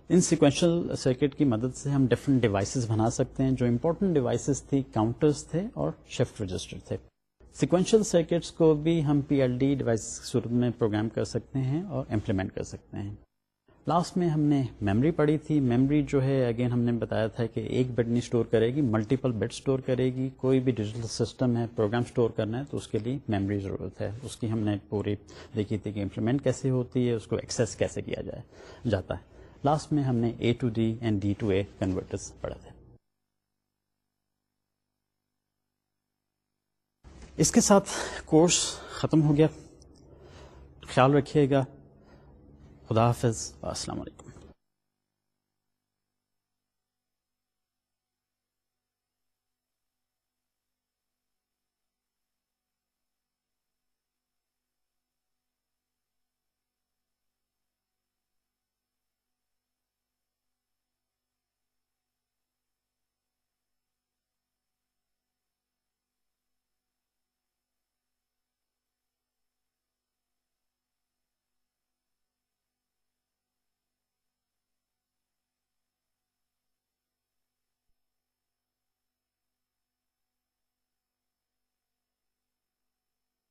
ان سیکوینشل سرکٹ کی مدد سے ہم ڈفرنٹ ڈیوائسز بنا سکتے ہیں، جو امپورٹنٹ ڈیوائسز تھی کاؤنٹرز تھے اور شفٹ رجسٹر تھے۔ سیکوینشل سرکٹس کو بھی ہم پی ایل ڈی ڈیوائس صورت میں پروگرام کر سکتے ہیں اور امپلیمنٹ کر سکتے ہیں۔ لاسٹ میں ہم نے میمری پڑھی تھی۔ میمری جو ہے اگین ہم نے بتایا تھا کہ ایک بٹ نہیں اسٹور کرے گی ملٹیپل بٹ اسٹور کرے گی۔ کوئی بھی ڈیجیٹل سسٹم ہے پروگرام اسٹور کرنا ہے، تو اس کے لیے میمری ضرورت ہے۔ اس کی ہم نے پوری دیکھی تھی کہ امپلیمنٹ کیسے ہوتی ہے، اس کو ایکسیس کیسے کیا جائے جاتا ہے۔ لاسٹ میں ہم نے A to D and D to A converters پڑھا تھے۔ اس کے ساتھ کورس ختم ہو گیا۔ خیال رکھیے گا۔ خدا حافظ السلام علیکم۔